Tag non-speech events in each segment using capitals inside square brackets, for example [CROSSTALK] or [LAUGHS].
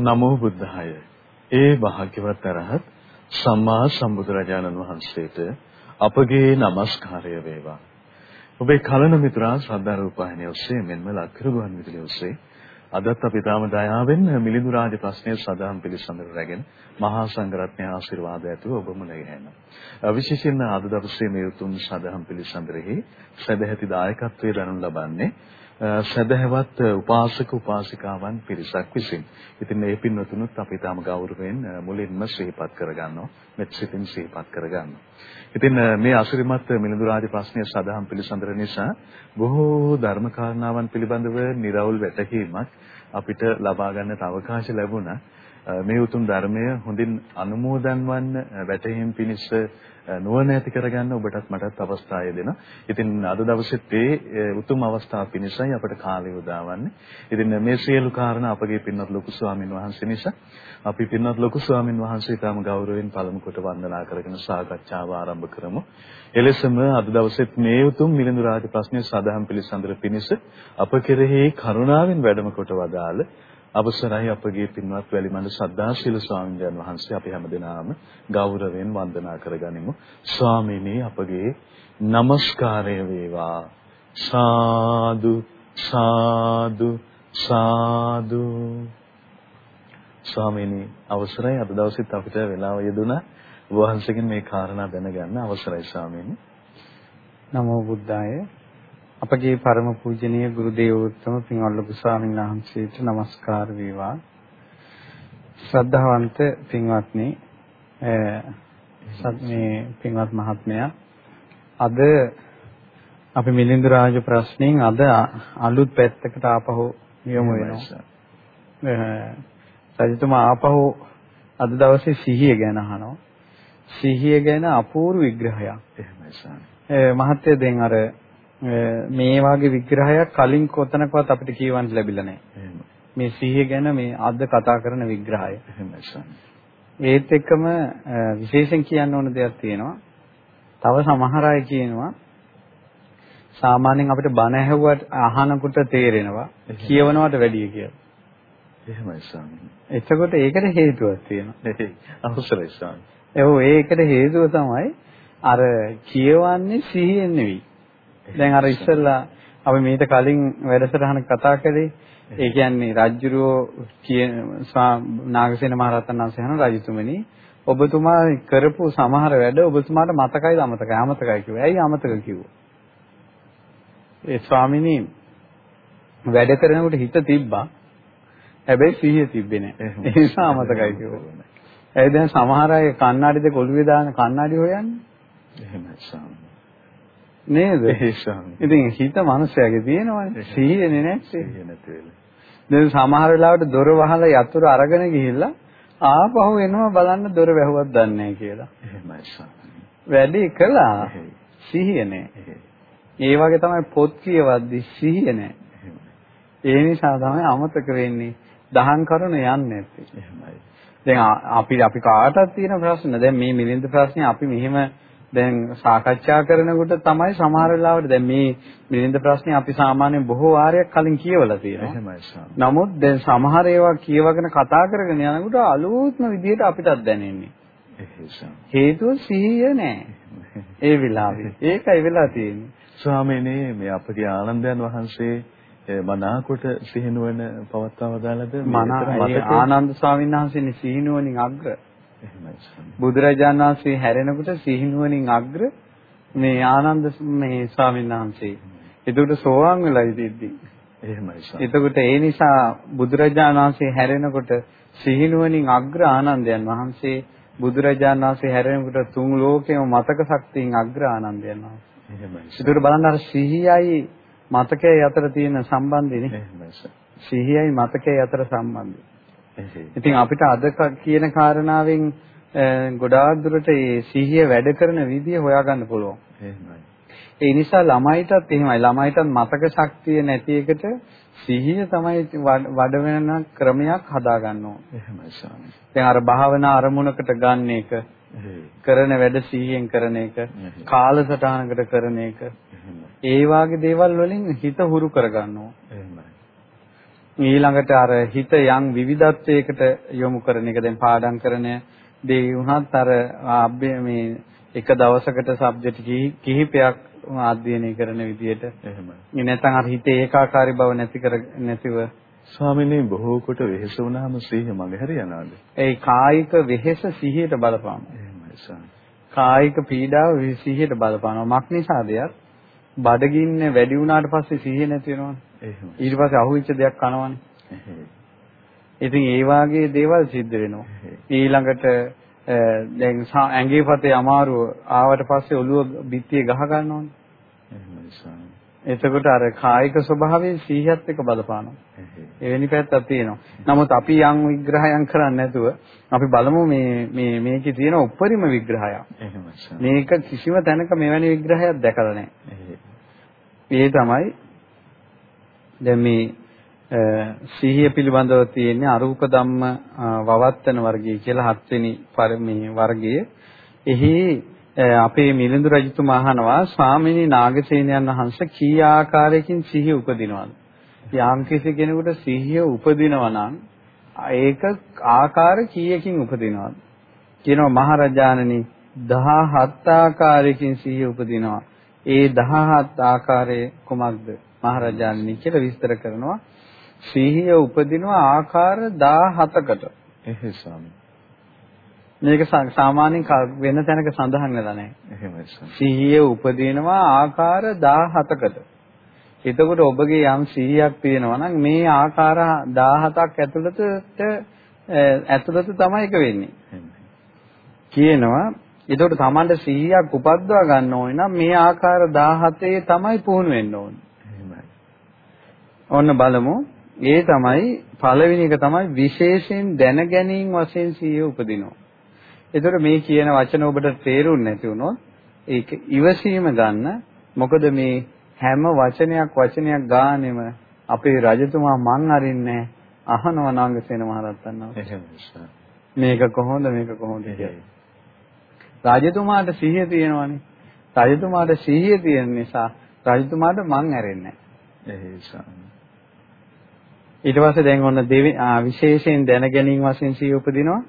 නමෝ බුද්ධාය. ඒ භාග්‍යවත් අරහත් සම්මා සම්බුදුරජාණන් වහන්සේට අපගේ নমස්කාරය වේවා. ඔබේ කලන මිතුරා ශ්‍රද්ධා රූපాయනිය ඔස්සේ මෙන්ම ලක්කරු ගුවන් විදුලිය ඔස්සේ අදත් අපි තාම දයාවෙන් මිලිඳු රාජ ප්‍රශ්නයේ සදාම් පිළිසඳර රැගෙන මහා සංඝරත්නය ආශිර්වාද ඇතුව ඔබම නැගෙන. විශේෂයෙන්ම අද දවසේ මේ උතුම් සදාම් පිළිසඳරෙහි සදැහැති දායකත්වයේ දරනු ලබන්නේ සදහවත් උපාසක උපාසිකාවන් පිරිසක් විසින්. ඉතින් මේ පින්වතුනුත් අපි තාම ගෞරවයෙන් මුලින්ම ශ්‍රීපත් කරගන්නවා. මෙත් සිතින් ශ්‍රීපත් කරගන්නවා. ඉතින් මේ අසිරිමත් මිලිඳු රාජ ප්‍රශ්නය සදාම් පිළිසඳර නිසා බොහෝ ධර්ම කාරණාවන් පිළිබඳව निराවුල් වැටහීමක් අපිට ලබා ගන්නට අවකාශ ලැබුණා. මේ උතුම් ධර්මය හොඳින් අනුමෝදන් වන්න වැටහීම් පිණිස නුවණ ඇති කරගන්න ඔබටත් මටත් අවස්ථාව දෙනවා. ඉතින් අද දවසෙත් ඒ උතුම් අවස්ථාව පිණිසයි අපට කාලය උදාවන්නේ. ඉතින් මේ සියලු කාරණා අපගේ පින්වත් ලොකු ස්වාමින් වහන්සේ නිසා අපි පින්වත් ලොකු ස්වාමින් වහන්සේටම ගෞරවයෙන් පළමු කොට වන්දනා කරගෙන සාකච්ඡාව ආරම්භ කරමු. එලෙසම අද දවසෙත් මේ උතුම් මිලිඳු රාජ ප්‍රශ්නයේ සදාහම් පිළිසඳර පිණිස අප කෙරෙහි කරුණාවෙන් වැඩම කොට වදාළ අවසරයි අපගේ පින්වත් වැලිමඬ සද්දාශීල ස්වාමීන් වහන්සේ අපි හැමදෙනාම ගෞරවයෙන් වන්දනා කරගනිමු. ස්වාමීනි අපගේ নমස්කාරය වේවා. සාදු සාදු සාදු ස්වාමීනි අවසරයි අද දවසෙත් අපිට වෙලාව යෙදුණා වහන්සේගෙන් මේ කාරණා දැනගන්න අවසරයි ස්වාමීනි. නමෝ බුද්ධාය අපගේ ಪರම පූජනීය ගුරු දේවෝත්තම පින්වත් ලොකු ස්වාමීන් වහන්සේට নমස්කාර වේවා. ශ්‍රද්ධාවන්ත පින්වත්නි මේ පින්වත් මහත්මයා අද අපි මිලින්ද රාජ ප්‍රශ්නෙන් අද අලුත් පැත්තකට ආපහු යොමු වෙනවා. සජිතමා ආපහු අද දවසේ සිහිය ගැන අහනවා. සිහිය ගැන අපූර්ව විග්‍රහයක් එහෙමයි සාමි. මහත්ය දැන් අර මේ වාගේ විග්‍රහයක් කලින් කොතනකවත් අපිට කියවන්න ලැබිලා නැහැ. මේ සිහිය ගැන මේ අද කතා කරන විග්‍රහය. ඒත් එක්කම විශේෂයෙන් කියන්න ඕන දෙයක් තියෙනවා. තව සමහර අය කියනවා සාමාන්‍යයෙන් අපිට බණ ඇහුවට අහනකොට තේරෙනවා කියවනවට වැඩිය කියලා. එහෙමයි ස්වාමී. එතකොට ඒකට හේතුවක් තියෙනවා. අවසරයි ස්වාමී. ඒකට හේතුව තමයි අර කියවන්නේ සිහියෙන් නෙවෙයි. දැන් අර ඉස්සෙල්ලා අපි මීට කලින් වැඩසටහන කතා කළේ ඒ කියන්නේ රජ්ජුරුව කියන නාගසේන මහරහතන් වහන්සේ හන රජතුමනි ඔබතුමා කරපු සමහර වැඩ ඔබතුමාට මතකයිද අමතකයි අමතකයි කිව්වා. ඇයි අමතක කිව්වා? ඒ ස්වාමිනී වැඩ කරනකොට හිත තිබ්බා. හැබැයි සිහිය තිබ්බේ නැහැ. ඒ නිසා අමතකයි කිව්වා. ඒ දැන් සමහර අය කණ්ණාඩි දෙක ඔළුවේ දාන කණ්ණාඩි හොයන්නේ. එහෙමයි ස්වාමී. නේද? [LAUGHS] ඉතින් හිත මනුස්සයාගේ තියෙනවනේ. සිහියනේ නැත්තේ. සිහිය නැති වෙලා. දැන් සමහර වෙලාවට දොර වහලා යතුරු අරගෙන ගිහිල්ලා ආපහු එනවා බලන්න දොර වැහුවත් දන්නේ කියලා. එහෙමයි වැඩි කළා. සිහිය නැහැ. ඒ වගේ තමයි පොත් කියවද්දි සිහිය නැහැ. ඒ නිසා තමයි අමතක වෙන්නේ. දහම් කරුණ යන්නේ නැත්තේ. එහෙමයි. දැන් අපි අපි කාටවත් තියෙන ප්‍රශ්න. දැන් මේ මිලින්ද ප්‍රශ්නේ අපි මෙහෙම දැන් සාකච්ඡා කරනකොට තමයි සමහර වෙලාවට දැන් මේ මිලින්ද ප්‍රශ්නේ අපි සාමාන්‍යයෙන් බොහෝ වාරයක් කලින් කියවලා තියෙනවා. නමුත් දැන් සමහර ඒවා කියවගෙන කතා කරගෙන යනකොට අලුත්ම විදිහට අපිටත් දැනෙන්නේ. හේතුව සිහිය නෑ. ඒ වෙලාවේ. ඒකයි වෙලා තියෙන්නේ. ස්වාමීනි මේ අපගේ ආනන්දයන් වහන්සේ මනාකොට සිහිනුවන පවත්වා වදාළද? ආනන්ද ස්වාමීන් වහන්සේනේ සිහිනුවනින් අග්‍ර. බුදුරජාණන් වහන්සේ හැරෙනකොට සිහිනුවණින් අග්‍ර මේ ආනන්ද මේ ස්වාමීන් වහන්සේ. ඒකට සෝවාන් වෙලා ඉදිද්දී. එහෙමයි. එතකොට ඒ නිසා බුදුරජාණන් වහන්සේ හැරෙනකොට සිහිනුවණින් අග්‍ර ආනන්දයන් වහන්සේ බුදුරජාණන් වහන්සේ හැරෙනකොට තුන් ලෝකෙම මතක ශක්තියෙන් අග්‍ර ආනන්දයන් වහන්සේ. එහෙමයි. ඒකට බලන්න අර සිහියයි මතකයයි අතර තියෙන සම්බන්ධයනේ. එහෙමයි. සිහියයි මතකයයි අතර සම්බන්ධය. ඉතින් අපිට අද කියන කාරණාවෙන් ගොඩාක් දුරට මේ සිහිය වැඩ කරන විදිය හොයාගන්න පුළුවන්. එහෙමයි. ඒ නිසා ළමයිටත් එහෙමයි. ළමයිටත් මතක ශක්තිය නැති එකට සිහිය තමයි වඩ වෙන ක්‍රමයක් හදා ගන්න ඕනේ. එහෙමයි ස්වාමී. දැන් අර භාවනා අරමුණකට ගන්න එක කරන වැඩ සිහියෙන් කරන එක කාලසටහනකට කරන එක ඒ වාගේ දේවල් වලින් හිත හුරු කරගන්නවා. එහෙමයි. ඊළඟට අර හිත යම් විවිධත්වයකට යොමු කරන එක දැන් පාඩම් කරන දේ වුණත් අර මේ එක දවසකට සබ්ජෙක්ට් කිහිපයක් අධ්‍යයනය කරන විදිහට එහෙමයි. නැත්නම් අර හිතේ ඒකාකාරී බව නැති කර නැතිව ස්වාමිනේ බොහෝ කොට වෙහෙස වුණාම සිහිය මගහැර යනවාද? ඒ කායික වෙහෙස සිහියට බලපානවා. එහෙමයි ස්වාමී. කායික පීඩාව සිහියට බලපානවා. මක් නිසාද යක්? බඩගින්න වැඩි වුණාට පස්සේ සිහිය නැති වෙනවනේ. ඊට පස්සේ අහුවෙච්ච දෙයක් කනවනේ. ඉතින් ඒ වාගේ දේවල් සිද්ධ වෙනවා. ඊළඟට දැන් ඇඟේ පතේ අමාරුව ආවට පස්සේ ඔළුව බිත්තිය ගහ ගන්නවනේ. එතකොට අර කායික ස්වභාවයෙන් සීහියත් එක්ක බලපානවා. එවැනි පැත්තක් තියෙනවා. නමුත් අපි යම් විග්‍රහයන් කරන්නේ නැතුව අපි බලමු මේ මේ මේකේ තියෙන උපරිම විග්‍රහයක්. මේක කිසිම තැනක මෙවැනි විග්‍රහයක් දැකලා නැහැ. ඒ තමයි දැන් මේ සිහිය පිළිබඳව තියෙන්නේ අරූප ධම්ම වවත්තන වර්ගය කියලා හත්වෙනි මේ වර්ගයේ එහි අපේ මිලිඳු රජතුමා අහනවා ස්වාමිනී නාගසේනයන් වහන්සේ කී ආකාරයකින් සිහිය උපදිනවද? යම් කිසි කෙනෙකුට සිහිය උපදිනවා නම් ඒක ආකාර කීයකින් උපදිනවද? කියනවා මහරජාණනි 17 ආකාරයකින් සිහිය උපදිනවා. ඒ 17 ආකාරයේ කුමක්ද? මහරජාණනි කියලා විස්තර කරනවා. සිහිය උපදිනවා ආකාර 17කට. එහෙයි ස්වාමී. මේක සාමාන්‍යයෙන් වෙන තැනක සඳහන් වෙලා නැහැ. එහෙමයි. සිහිය උපදිනවා ආකාර 17කට. එතකොට ඔබගේ යම් සිහියක් තියෙනවා නම් මේ ආකාර 17ක් ඇතුළතට ඇතුළත තමයි එක වෙන්නේ. කියනවා එතකොට Tamanda සිහියක් උපද්දවා ගන්න ඕනේ නම් මේ ආකාර 17 තමයි පුහුණු වෙන්න ඕනේ. ඔන්න බලමු. ඒ තමයි පළවෙනි එක තමයි විශේෂයෙන් දැන ගැනීම වශයෙන් සිහිය උපදිනවා. ඒතර මේ කියන වචන ඔබට තේරුන්නේ නැති වුණොත් ඒක ඉවසීම ගන්න. මොකද මේ හැම වචනයක් වචනයක් ගානෙම අපේ රජතුමා මං අරින්නේ අහනවා නාගසේන මහරහතන් වහන්සේ. මේක කොහොමද මේක කොහොමද කියලා. රජතුමාට සිහිය තියෙනවනේ. රජතුමාට සිහිය තියෙන නිසා රජතුමාට මං ඇරෙන්නේ නැහැ. ඊට පස්සේ දැන් ඔන්න දෙවි විශේෂයෙන් දැන ගැනීම වශයෙන් සිහිය උපදිනවා.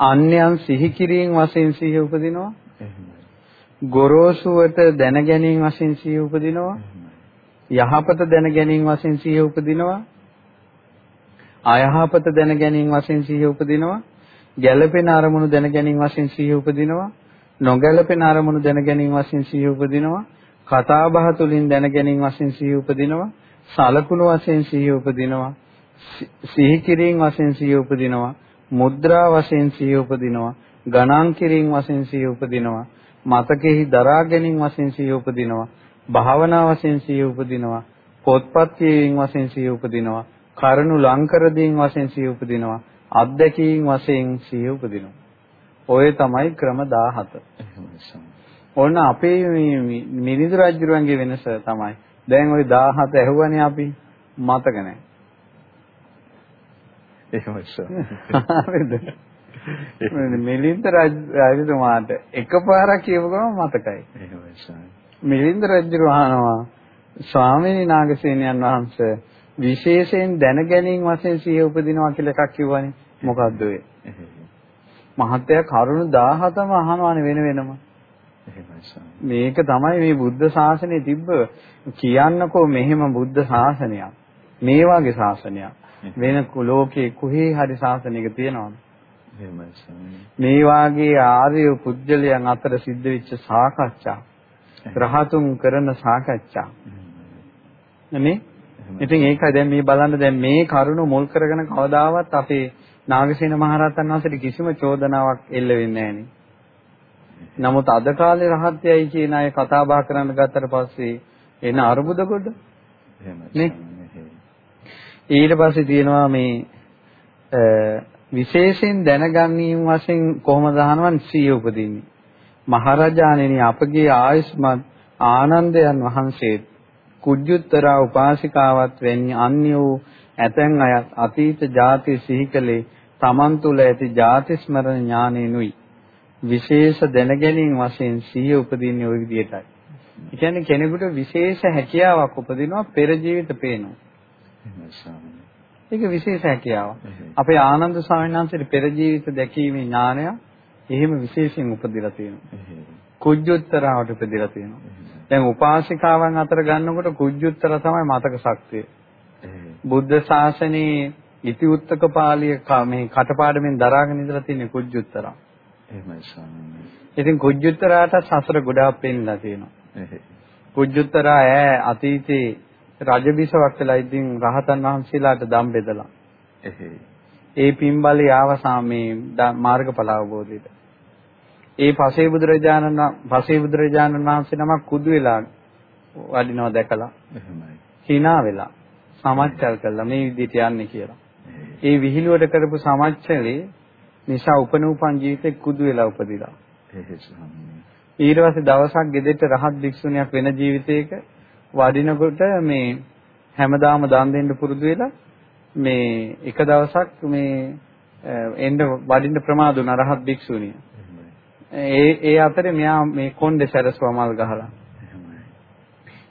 අන්‍යයන් සිහි කිරීම වශයෙන් සිහිය උපදිනවා. ගොරෝසුවට දැන ගැනීම වශයෙන් සිහිය උපදිනවා. යහපත දැන ගැනීම වශයෙන් සිහිය උපදිනවා. අයහපත දැන ගැනීම වශයෙන් සිහිය උපදිනවා. ගැළපෙන අරමුණු දැන ගැනීම වශයෙන් සිහිය උපදිනවා. නොගැළපෙන අරමුණු දැන ගැනීම වශයෙන් සිහිය උපදිනවා. කතා බහ තුළින් දැන ගැනීම වශයෙන් සිහිය උපදිනවා. සලකුණු වශයෙන් සිහිය උපදිනවා. සිහි කිරීම වශයෙන් සිහිය උපදිනවා. මුද්‍රා වශයෙන් සිහිය උපදිනවා. ගණන් කිරීම වශයෙන් සිහිය උපදිනවා. මතකෙහි දරා ගැනීම වශයෙන් සිහිය උපදිනවා. භාවනා වශයෙන් සිහිය උපදිනවා. පොත්පත් කියවීම වශයෙන් සිහිය උපදිනවා. කරුණු ලංකර දීම වශයෙන් සිහිය උපදිනවා. අත්දැකීම් වශයෙන් සිහිය උපදිනවා. ඔය තමයි ක්‍රම 17 ඔන්න අපේ මිනිඳු රජුරුවන්ගේ වෙනස තමයි දැන් ওই 17 ඇහුවනේ අපි මතක නැහැ එහෙමයි සර්. මිලින්ද රජතුමාට එකපාරක් කියපු ගමන් මතකයි. එහෙමයි සර්. මිලින්ද රජු අහනවා ස්වාමීනි නාගසේනයන් වහන්සේ විශේෂයෙන් දැන ගැනීම වශයෙන් සිය උපදිනවා කියලා එකක් කිව්වනේ. මොකද්ද ඒ? මහත්ය කරුණු 17ම අහනවානේ වෙන වෙනම. මේක තමයි මේ බුද්ධ ශාසනයේ තිබ්බ කියන්නකෝ මෙහෙම බුද්ධ ශාසනයක්. මේ වගේ ශාසනයක්. වෙන ලෝකේ කොහේ හරි ශාසනයක තියෙනවද? මේ වාගේ ආර්ය පුජ්‍යලයන් අතර සිද්ධ වෙච්ච සාකච්ඡා රහතුන් කරන සාකච්ඡා. නේ? ඉතින් ඒකයි දැන් මේ බලන්න දැන් මේ කරුණ මුල් කරගෙන කවදාවත් අපේ නාගසේන මහරහතන් වහන්සේට කිසිම චෝදනාවක් එල්ල වෙන්නේ නැහැ නමුත් අද කාලේ රහත්යයි කියන අය කතා බහ කරන්න ගත්තට පස්සේ එන අරුබුද කොට නේ? ඊට පස්සේ තියෙනවා මේ විශේෂයෙන් දැනගැනීම වශයෙන් කොහොමද අහනවන්? සිය උපදින්නේ. මහරජාණෙනි අපගේ ආයුෂ්මත් ආනන්දයන් වහන්සේ කුජ්ජුත්තර උපාසිකාවත් වෙන්නේ අන්‍ය වූ ඇතැන් අයත් අතීත ಜಾති සිහිකලේ තමන් තුළ ඇති ಜಾති ස්මරණ ඥානෙනුයි විශේෂ දැනගැනීම වශයෙන් සිහිය උපදින්නේ ওই විදිහටයි. ඒ කියන්නේ කෙනෙකුට විශේෂ හැකියාවක් උපදිනවා පෙර ජීවිත පේනවා. ඒක විශේෂ හැකියාව. අපේ ආනන්ද ස්වාමීන් වහන්සේට පෙර ජීවිත දැකීමේ ඥානය එහෙම විශේෂයෙන් උපදිලා තියෙනවා. කුජ්ජුත්තරවට උපදිලා තියෙනවා. දැන් උපාසිකාවන් අතර ගන්නකොට කුජ්ජුත්තර තමයි මතක ශක්තිය. බුද්ධ ශාසනයේ ඉති උත්තක පාළිය මේ කටපාඩමින් දරාගෙන ඉඳලා තියෙන කුජ්ජුත්තර. එහෙමයි ස්වාමීනි. ඉතින් කුජ්ජුත්තරාට සසර ගොඩාක් පෙන්නලා තියෙනවා. කුජ්ජුත්තරා ඈ අතීතේ රජබිසවක් වෙලා ඉතින් රහතන් වහන්සේලාට දම් බෙදලා. ඒ පින්බලේ ආවසා මේ මාර්ගඵල අවබෝධයට. ඒ පසේ බුදුරජාණන් පසේ බුදුරජාණන් වහන්සේ නමක් කුදු වෙලා වඩිනවා දැකලා. එහෙමයි. hina වෙලා සමච්චල් කළා මේ විදිහට යන්නේ කියලා. ඒ විහිළුවට කරපු සමච්චලේ නිසා උපනූපන් ජීවිතේ කුදු වෙලා උපදිලා. ඊට පස්සේ දවසක් ගෙදෙට්ට රහත් භික්ෂුණියක් වෙන ජීවිතයක වඩිනකොට මේ හැමදාම දන් දෙන්න පුරුදු වෙලා මේ එක දවසක් මේ එන්න වඩින්න ප්‍රමාද වුණ රහත් භික්ෂුණිය. ඒ ඒ අතරේ මෙයා මේ කොණ්ඩේ සැරසුවමල් ගහලා.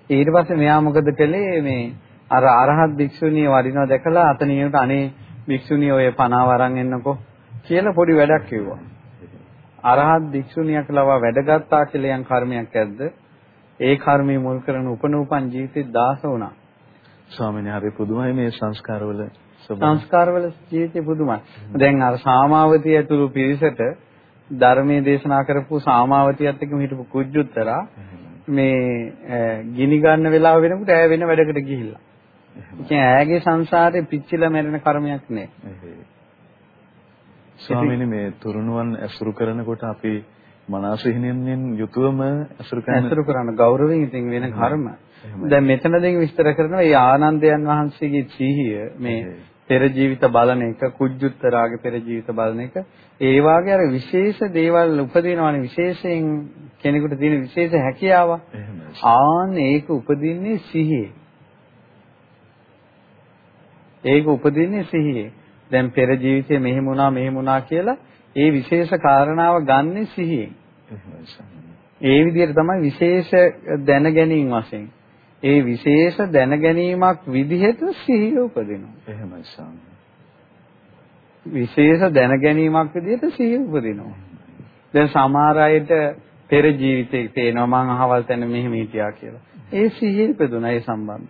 ඊට පස්සේ මෙයා මොකද කළේ මේ අර අරහත් භික්ෂුණිය වඩිනවා දැකලා අතනියට අනේ භික්ෂුණිය ඔය පනාව අරන් එන්නකෝ කියලා පොඩි වැඩක් කිව්වා. අරහත් භික්ෂුණියක් ලවා වැඩගත්තා කියලා යම් කර්මයක් ඇද්ද? ඒ කර්මයේ මුල් කරන උපනූපන් ජීවිතේ දාස වුණා. ස්වාමීනි හරි පුදුමයි මේ සංස්කාරවල සංස්කාරවල ජීවිතේ පුදුමයි. දැන් අර සාමාවතිය ඇතුළු පිරිසට ධර්මයේ දේශනා කරපු සාමාවතියත් එක්කම හිටපු කුජ්ජුත්තරා මේ ගිනි ගන්න වෙලාව වෙනකොට ඈ වෙන වැඩකට ගිහිල්ලා. ඉතින් ඈගේ සංසාරේ පිච්චිලා මැරෙන කර්මයක් නෑ. ස්වාමීනි මේ තුරුණුවන් ඇසුරු කරනකොට අපි මනසිහිනෙන් යුතුවම ඇසුරු කරන ඇසුරු කරන ගෞරවයෙන් ඉතින් වෙන කර්ම. දැන් මෙතනදී විස්තර කරනවා මේ ආනන්දයන් වහන්සේගේ සිහිය මේ පෙර ජීවිත බලන එක කුජ්ජුත්තරාගේ පෙර ජීවිත බලන එක. ඒ වාගේ අර විශේෂ දේවල් උපදිනවනේ. විශේෂයෙන් කෙනෙකුට තියෙන විශේෂ හැකියාව. ආන් ඒක උපදින්නේ සිහියේ. ඒක උපදින්නේ සිහියේ දැන් පෙර ජීවිතේ මෙහෙම වුණා මෙහෙම වුණා කියලා ඒ විශේෂ කාරණාව ගන්නෙ සිහියෙන් ඒ විදිහට තමයි විශේෂ දැන ගැනීම වශයෙන් ඒ විශේෂ දැන ගැනීමක් විදිහට සිහිය උපදිනවා. එහෙමයි ස්වාමී. විශේෂ දැන ගැනීමක් විදිහට සිහිය උපදිනවා. දැන් සමහර අයට පෙර ජීවිතේ පේනවා මං අහවල් තැන මෙහෙම හිටියා කියලා. ඒ සිහිය ඉපදුනා ඒ සම්බන්ධ.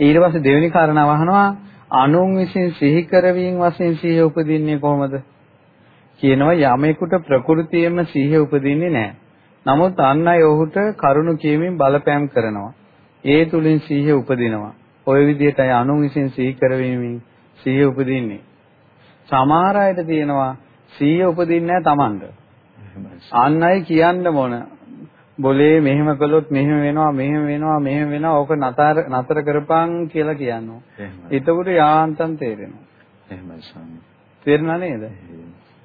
ඊට පස්සේ දෙවෙනි කාරණාව අහනවා අනුන් විසින් සිහි කරවීම වශයෙන් සිහිය උපදින්නේ කොහොමද? කියනවා යමෙකුට ප්‍රകൃතියෙම සිහිය උපදින්නේ නැහැ. නමුත් අන් අය ඔහුට කරුණු කියමින් බලපෑම් කරනවා. ඒ තුලින් සිහිය උපදිනවා. ওই විදිහටයි අනුන් විසින් සිහි කරවීමෙන් සිහිය උපදින්නේ. සමහර අයට තියෙනවා සිහිය උපදින්නේ නැහැ Tamanට. අන් අය කියන්න මොන બોලේ මෙහෙම කළොත් මෙහෙම වෙනවා මෙහෙම වෙනවා මෙහෙම වෙනවා ඕක නතර නතර කරපන් කියලා කියනවා. එතකොට යාන්තම් තේරෙනවා. එහෙමයි ස්වාමී. තේරුණා නේද?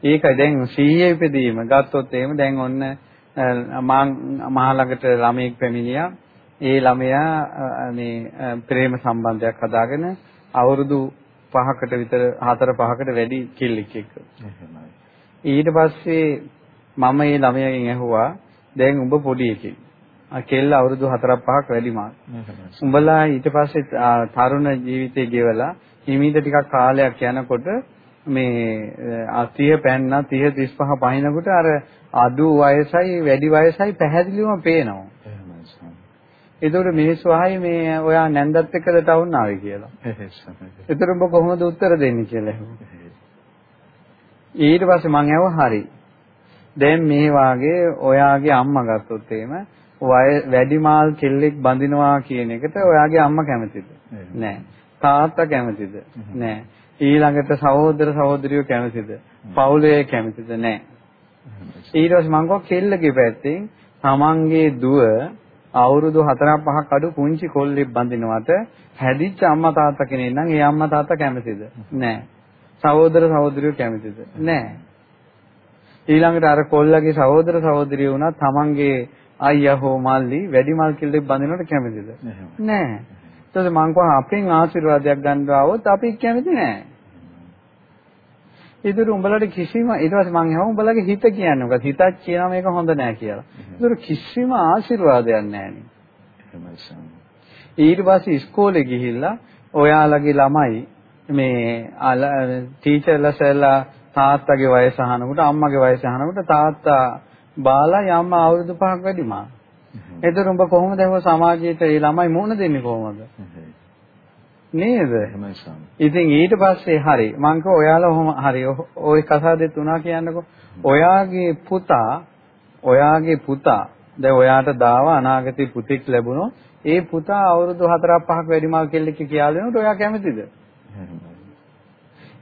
ඒකයි දැන් සිහිය ඉපදීම ගත්තොත් එහෙම දැන් ඔන්න මා මහා ළඟට ළමයෙක් පැමිණියා. ඒ ළමයා මේ ප්‍රේම සම්බන්ධයක් හදාගෙන අවුරුදු 5කට විතර 4 5කට වැඩි කිල්ලෙක් එක්ක. ඊට පස්සේ මම මේ ළමයාගෙන් ඇහුවා දැන් උඹ පොඩි එකෙක්. කෙල්ල අවුරුදු 4 5ක් වැඩි මාත්. උඹලා ඊට පස්සේ තරුණ ජීවිතේ ගෙවලා හිමීට ටිකක් කාලයක් යනකොට මේ 30 පැන්න 30 35 පහිනකොට අර අඩු වයසයි වැඩි වයසයි පැහැදිලිවම පේනවා. එතකොට මිනිස්සු අහයි මේ ඔයා නැන්දත් එක්කද ටවුන් ආවේ කියලා. එතකොට ඔබ කොහොමද උත්තර දෙන්නේ කියලා. ඊට පස්සේ මං ඇහුවා හරි. දැන් මේ වාගේ ඔයාගේ අම්මා ගත්තොත් එහෙම වැඩි මාල් කෙල්ලෙක් බඳිනවා කියන එකට ඔයාගේ අම්මා කැමතිද? නෑ. තාත්තා කැමතිද? නෑ. ඊළඟට සහෝදර සහෝදරියෝ කැමතිද? පවුලේ කැමතිද? නැහැ. ඊට පස්සේ මං කව කෙල්ලගේ පැත්තෙන් තමන්ගේ දුව අවුරුදු 4 5ක් අඩු පුංචි කොල්ලෙක් බඳිනවට හැදිච්ච අම්මා තාත්තා කෙනෙක් නම් ඒ අම්මා තාත්තා කැමතිද? නැහැ. සහෝදර සහෝදරියෝ කැමතිද? නැහැ. ඊළඟට අර කොල්ලගේ සහෝදර සහෝදරියෝ වුණා තමන්ගේ අයියා හෝ මල්ලි වැඩි මල් කෙල්ලෙක් බඳිනවට කැමතිද? නැහැ. ඊට මං කව අපෙන් ආශිර්වාදයක් ගන්න ආවොත් අපි කැමති නෑ. ඒතර උඹලට කිසිම ඊට පස්සේ මං අහුව උඹලගේ හිත කියන්නේ මොකද? හිතක් කියනවා මේක හොඳ නෑ කියලා. ඒතර කිසිම ආශිර්වාදයක් නෑනේ. ඊට පස්සේ ඉස්කෝලේ ගිහිල්ලා ඔයාලගේ ළමයි මේ ටීචර්ලසලා තාත්තගේ වයස අහනකොට අම්මගේ වයස අහනකොට තාත්තා බාලා යම්ම අවුරුදු 5ක් වැඩිමා. එතකොට උඹ කොහොමද ඒ සමාජයට ඒ ළමයි මුණ දෙන්නේ කොහොමද? නේද? ඉතින් ඊට පස්සේ හරි මං කිව්වා ඔයාලා ඔහොම හරි ওই කසාදෙත් උනා කියන්නකෝ. ඔයාගේ පුතා ඔයාගේ පුතා දැන් ඔයාට දාව අනාගතේ පුතෙක් ලැබුණොත් ඒ පුතා අවුරුදු 4ක් 5ක් වැඩිමල් කෙල්ලෙක් කියලා දෙනකොට ඔයා කැමතිද?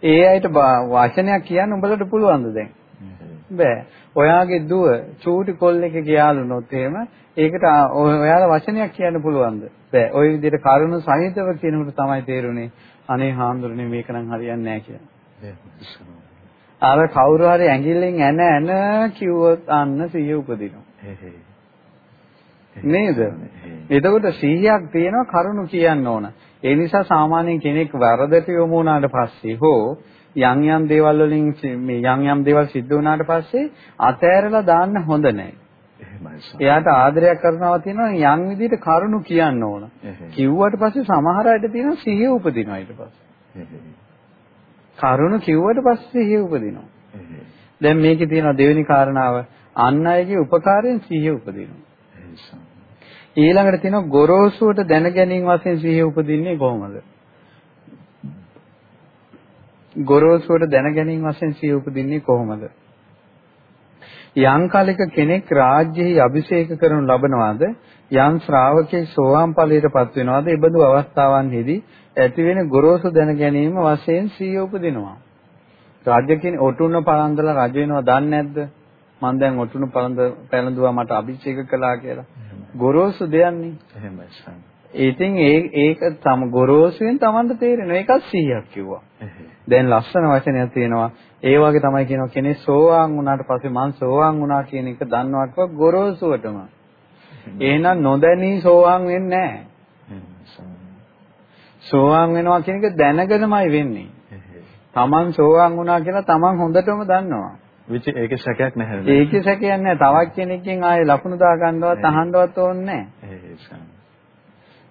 ඒ අයට වචනයක් කියන්න උඹලට පුළුවන්ද දැන්? බෑ. ඔයාගේ දුව චූටි කොල්ලෙක් ගියාලුනොත් එහෙම ඒකට ඔයාලා වචනයක් කියන්න පුළුවන්ද? බෑ. ওই විදිහට කරුණ සහිතව කියනකොට තමයි තේරුනේ අනේ හාමුදුරනේ මේක නම් හරියන්නේ නැහැ කියලා. අර කවුරු හරි ඇඟිල්ලෙන් ඇන ඇන කිව්වොත් අන්න සිහිය උපදිනවා. නේද? එතකොට 100ක් තියෙනවා කරුණු කියන්න ඕන. ඒ නිසා සාමාන්‍යයෙන් කෙනෙක් වරදට යොමු වුණාට පස්සේ හෝ යම් යම් දේවල් වලින් මේ යම් යම් දේවල් සිද්ධ වුණාට පස්සේ අතෑරලා දාන්න හොඳ නැහැ. එයාට ආදරයක් කරනවා තියෙනවා යම් විදිහට කරුණු කියන්න ඕන. කිව්වට පස්සේ සමහර අයට තියෙනවා සිහිය උපදිනවා ඊට පස්සේ. කරුණු කිව්වට පස්සේ සිහිය උපදිනවා. දැන් මේකේ තියෙන දෙවෙනි කාරණාව අන් අයගේ උපකාරයෙන් සිහිය උපදිනවා. ඊළඟට තියෙනවා ගොරෝසුවට දැන ගැනීම වශයෙන් සිහිය උපදින්නේ කොහොමද? ගොරෝසුවට දැන ගැනීම වශයෙන් සිහිය උපදින්නේ කොහොමද? යම් කාලයක කෙනෙක් රාජ්‍යෙහි අභිෂේක කරනු ලබනවාද යම් ශ්‍රාවකෙක් සෝවාන් ඵලයටපත් වෙනවාද ඒ බඳු අවස්ථාවන්හිදී ඇතිවෙන ගොරෝසු දැන ගැනීම වශයෙන් සිහිය උපදිනවා. රාජ්‍ය කෙනෙක් ඔටුන්න පළඳලා රජ වෙනවා දන්නේ නැද්ද? මම දැන් ඔටුනු පළඳ පැලඳුවා මට අභිෂේක කළා කියලා. ගොරෝසු දෙයක්නේ. එහෙමයි සම්. ඉතින් ඒ ඒක තම ගොරෝසුෙන් Tamanට තේරෙනවා. ඒකත් 100ක් කිව්වා. දැන් ලස්සන වචනයක් තියෙනවා. ඒ වගේ තමයි කියනවා කෙනෙක් සෝවාන් වුණාට පස්සේ මං සෝවාන් වුණා කියන එක දන්නවටව ගොරෝසුවටම. එහෙනම් නොදැනී සෝවාන් වෙන්නේ නැහැ. සෝවාන් වෙනවා කියන එක දැනගෙනමයි වෙන්නේ. Taman සෝවාන් වුණා කියලා Taman හොඳටම දන්නවා. විච ඒකේ සැකයක් නැහැ නේද? ඒකේ සැකයක් නැහැ. තවත් කෙනෙක්ගෙන් ආයේ ලකුණු දා ගන්නවත් අහන්නවත් ඕනේ නැහැ.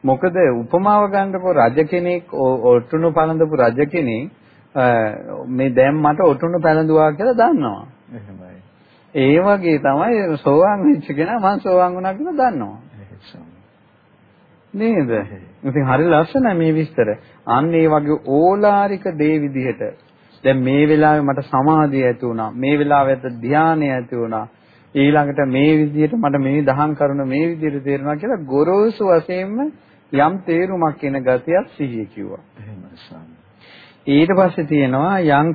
මොකද උපමාව ගන්නකො රජ කෙනෙක් ඔටුනු පළඳපු රජ කෙනෙක් මේ දැන් මට ඔටුනු පැලඳුවා කියලා දන්නවා. එහෙමයි. ඒ වගේ තමයි සෝවාන් වෙච්ච කෙනා මං සෝවාන් වුණා කියලා දන්නවා. නේද? ඉතින් හරි ලස්සනයි මේ විස්තර. අන්න ඒ වගේ ඕලාරික දේ විදිහට දැන් මේ වෙලාවේ මට සමාධිය ඇති වුණා. මේ වෙලාවට ධානය ඇති වුණා. ඊළඟට මේ විදිහට මට මේ දහම් කරුණ මේ විදිහට තේරුණා කියලා ගොරෝසු වශයෙන්ම යම් තේරුමක් එන ගතියක් සිහිය කිව්වා. ඊට පස්සේ තියෙනවා යම්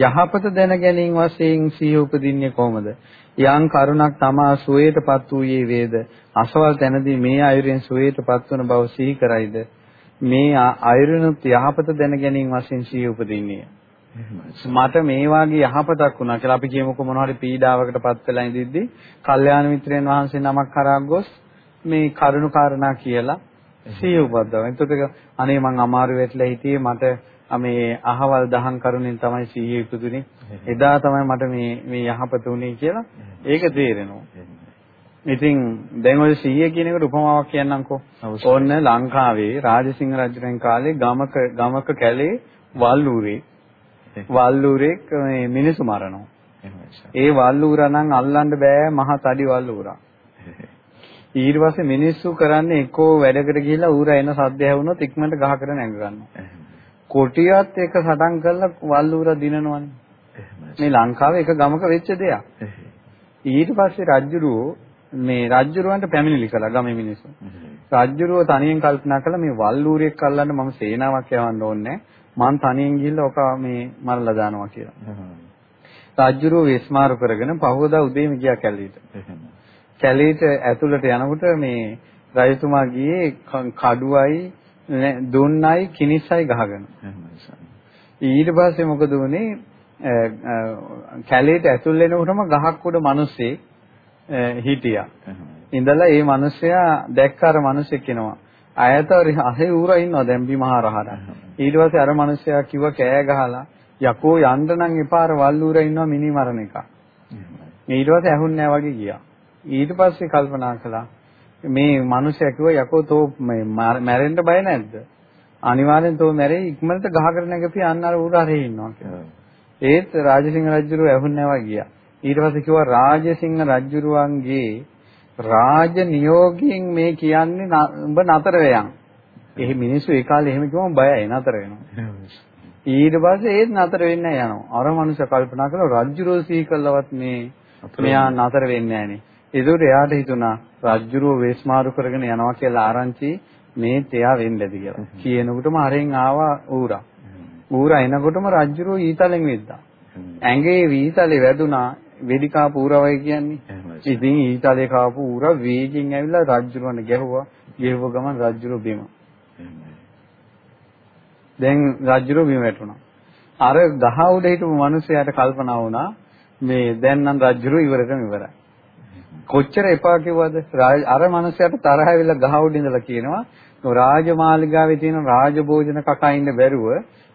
යහපත දැන ගැනීම වශයෙන් සිහිය උපදින්නේ කොහොමද? යම් කරුණක් තමා සුවයටපත් වූයේ වේද? අසවල් තැනදී මේ අයුරෙන් සුවයටපත් වන බව සිහි කරයිද? මේ අයුරනුත් යහපත දැන ගැනීම වශයෙන් සිහිය උපදින්නේ. මට මේ වාගේ යහපතක් වුණා කියලා අපි කියමුකෝ මොනවා හරි පීඩාවකටපත් වෙලා ඉඳිද්දි කල්යාණ මිත්‍රයන් වහන්සේ නමක් කරා ගොස් මේ කරුණු කාරණා කියලා සිය උපද්දව. එතකොට අනේ මං අමාරු වෙట్లా හිටියේ මට මේ අහවල් දහම් කරුණෙන් තමයි සිහිය ඉපදුනේ. එදා තමයි මට මේ මේ යහපත උනේ කියලා ඒක තේරෙනවා. ඉතින් දැන් ඔය සිහිය කියන එකට උපමාවක් කියන්නම්කෝ. ඕන්න ලංකාවේ රාජසිංහ රජුගෙන් කාලේ ගමක ගමක කැලේ වල්ලූරේ වල්ලූරෙක් මේ මිනිසු මරනවා. ඒ වල්ලූරා නම් අල්ලන්න බෑ මහ තඩි වල්ලූරා. [LAUGHS] ඊට පස්සේ මිනිස්සු කරන්නේ එක්කෝ වැඩකට ගිහිල්ලා ඌරා එන සද්ද ඇහුනොත් ඉක්මනට ගහකට නැග ගන්නවා. කොටියත් එක සටන් කරලා වල්ලූරා දිනනවනේ. මේ ලංකාවේ එක ගමක වෙච්ච දෙයක්. ඊට පස්සේ රජුරෝ මේ රජුරවන්ට පැමිණිලි කළා ගමේ මිනිස්සු. රජුරෝ තනියෙන් කල්පනා කළා මේ වල්ලූරියෙක් අල්ලන්න මම සේනාවක් යවන්න ඕනේ මං තනියෙන් ගිහිල්ලා ඔක මේ මරලා දානවා කියලා. රජුරෝ විස්මාරු කරගෙන පහවදා උදේම ගියා කැලේට. කැලේට ඇතුළට යනකොට මේ රජතුමා ගියේ කඩුවයි දුන්නයි කිනිස්සයි ගහගෙන. ඊට පස්සේ මොකද වුනේ කැලේට ඇතුල් වෙනකොටම ගහක් උඩ මිනිස්සේ හිටියා. ඉඳලා ඒ මිනිස්සයා දැක්ක අර මිනිස්සෙක් එනවා. අයතර අහේ ඌරා ඉන්නවා දැන් බිමහරහර. ඊට පස්සේ අර මිනිස්සයා කිව්ව කෑ ගහලා යකෝ යන්න නම් එපාර වල්ලූරා ඉන්නවා මිනි මරණ එක. ඊට පස්සේ ඇහුන්නේ නැහැ වගේ ගියා. ඊට පස්සේ කල්පනා කළා මේ මිනිස්සයා කිව්වා යකෝ තෝ මැරෙන්න බය නැද්ද? අනිවාර්යෙන් තෝ මැරෙයි ඉක්මනට ගහකට නැගපිය අන්න අර ඌර හරේ ඉන්නවා කියලා. ඒත් රාජසිංහ රජුරුව ඇහුන්නේ නැවා ගියා. ඊට පස්සේ කිව්වා රාජසිංහ රජුරුවන්ගේ රාජ නියෝගයෙන් මේ කියන්නේ උඹ නතර වෙයන්. එහි මිනිස්සු ඒ කාලේ එහෙම කිව්වම බයයි නතර වෙනවා. ඊට පස්සේ ඒත් නතර වෙන්නේ යනවා. අර මනුස්සය කල්පනා කළා රජුරෝ සී කළවත් මේ මෙයා නතර වෙන්නේ නැහනේ. ඒකට එයාට හිතුණා රජුරෝ වේස්මාරු කරගෙන යනවා කියලා ආරංචි මේ තෙයා වෙන්නද කියලා. කියනකොටම අරෙන් ආවා ඌරා. ඌරා එනකොටම රජුරෝ ඊතලෙන් වෙද්දා. ඇඟේ වීතලේ වැදුනා වෙඩි කාපු ඌරා වගේ කියන්නේ. ඉතින් ඊතලේ කාපු ඌරා වේගෙන් ඇවිල්ලා රජුරවන්න ගැහුවා. ගැහුව ගමන් රජුරෝ බිම. දැන් රජුරෝ බිම වැටුණා. අර ගහ උඩ හිටපු මිනිහයාට කල්පනා වුණා මේ දැන් නම් රජුරෝ ඉවරටම ඉවරයි. කොච්චර එපා කිව්වද? අර මිනිහයාට තරහ ඇවිල්ලා ගහ උඩ ඉඳලා කියනවා රාජමාලිගාවේ තියෙන රාජභෝජන කකා ඉන්න බැරුව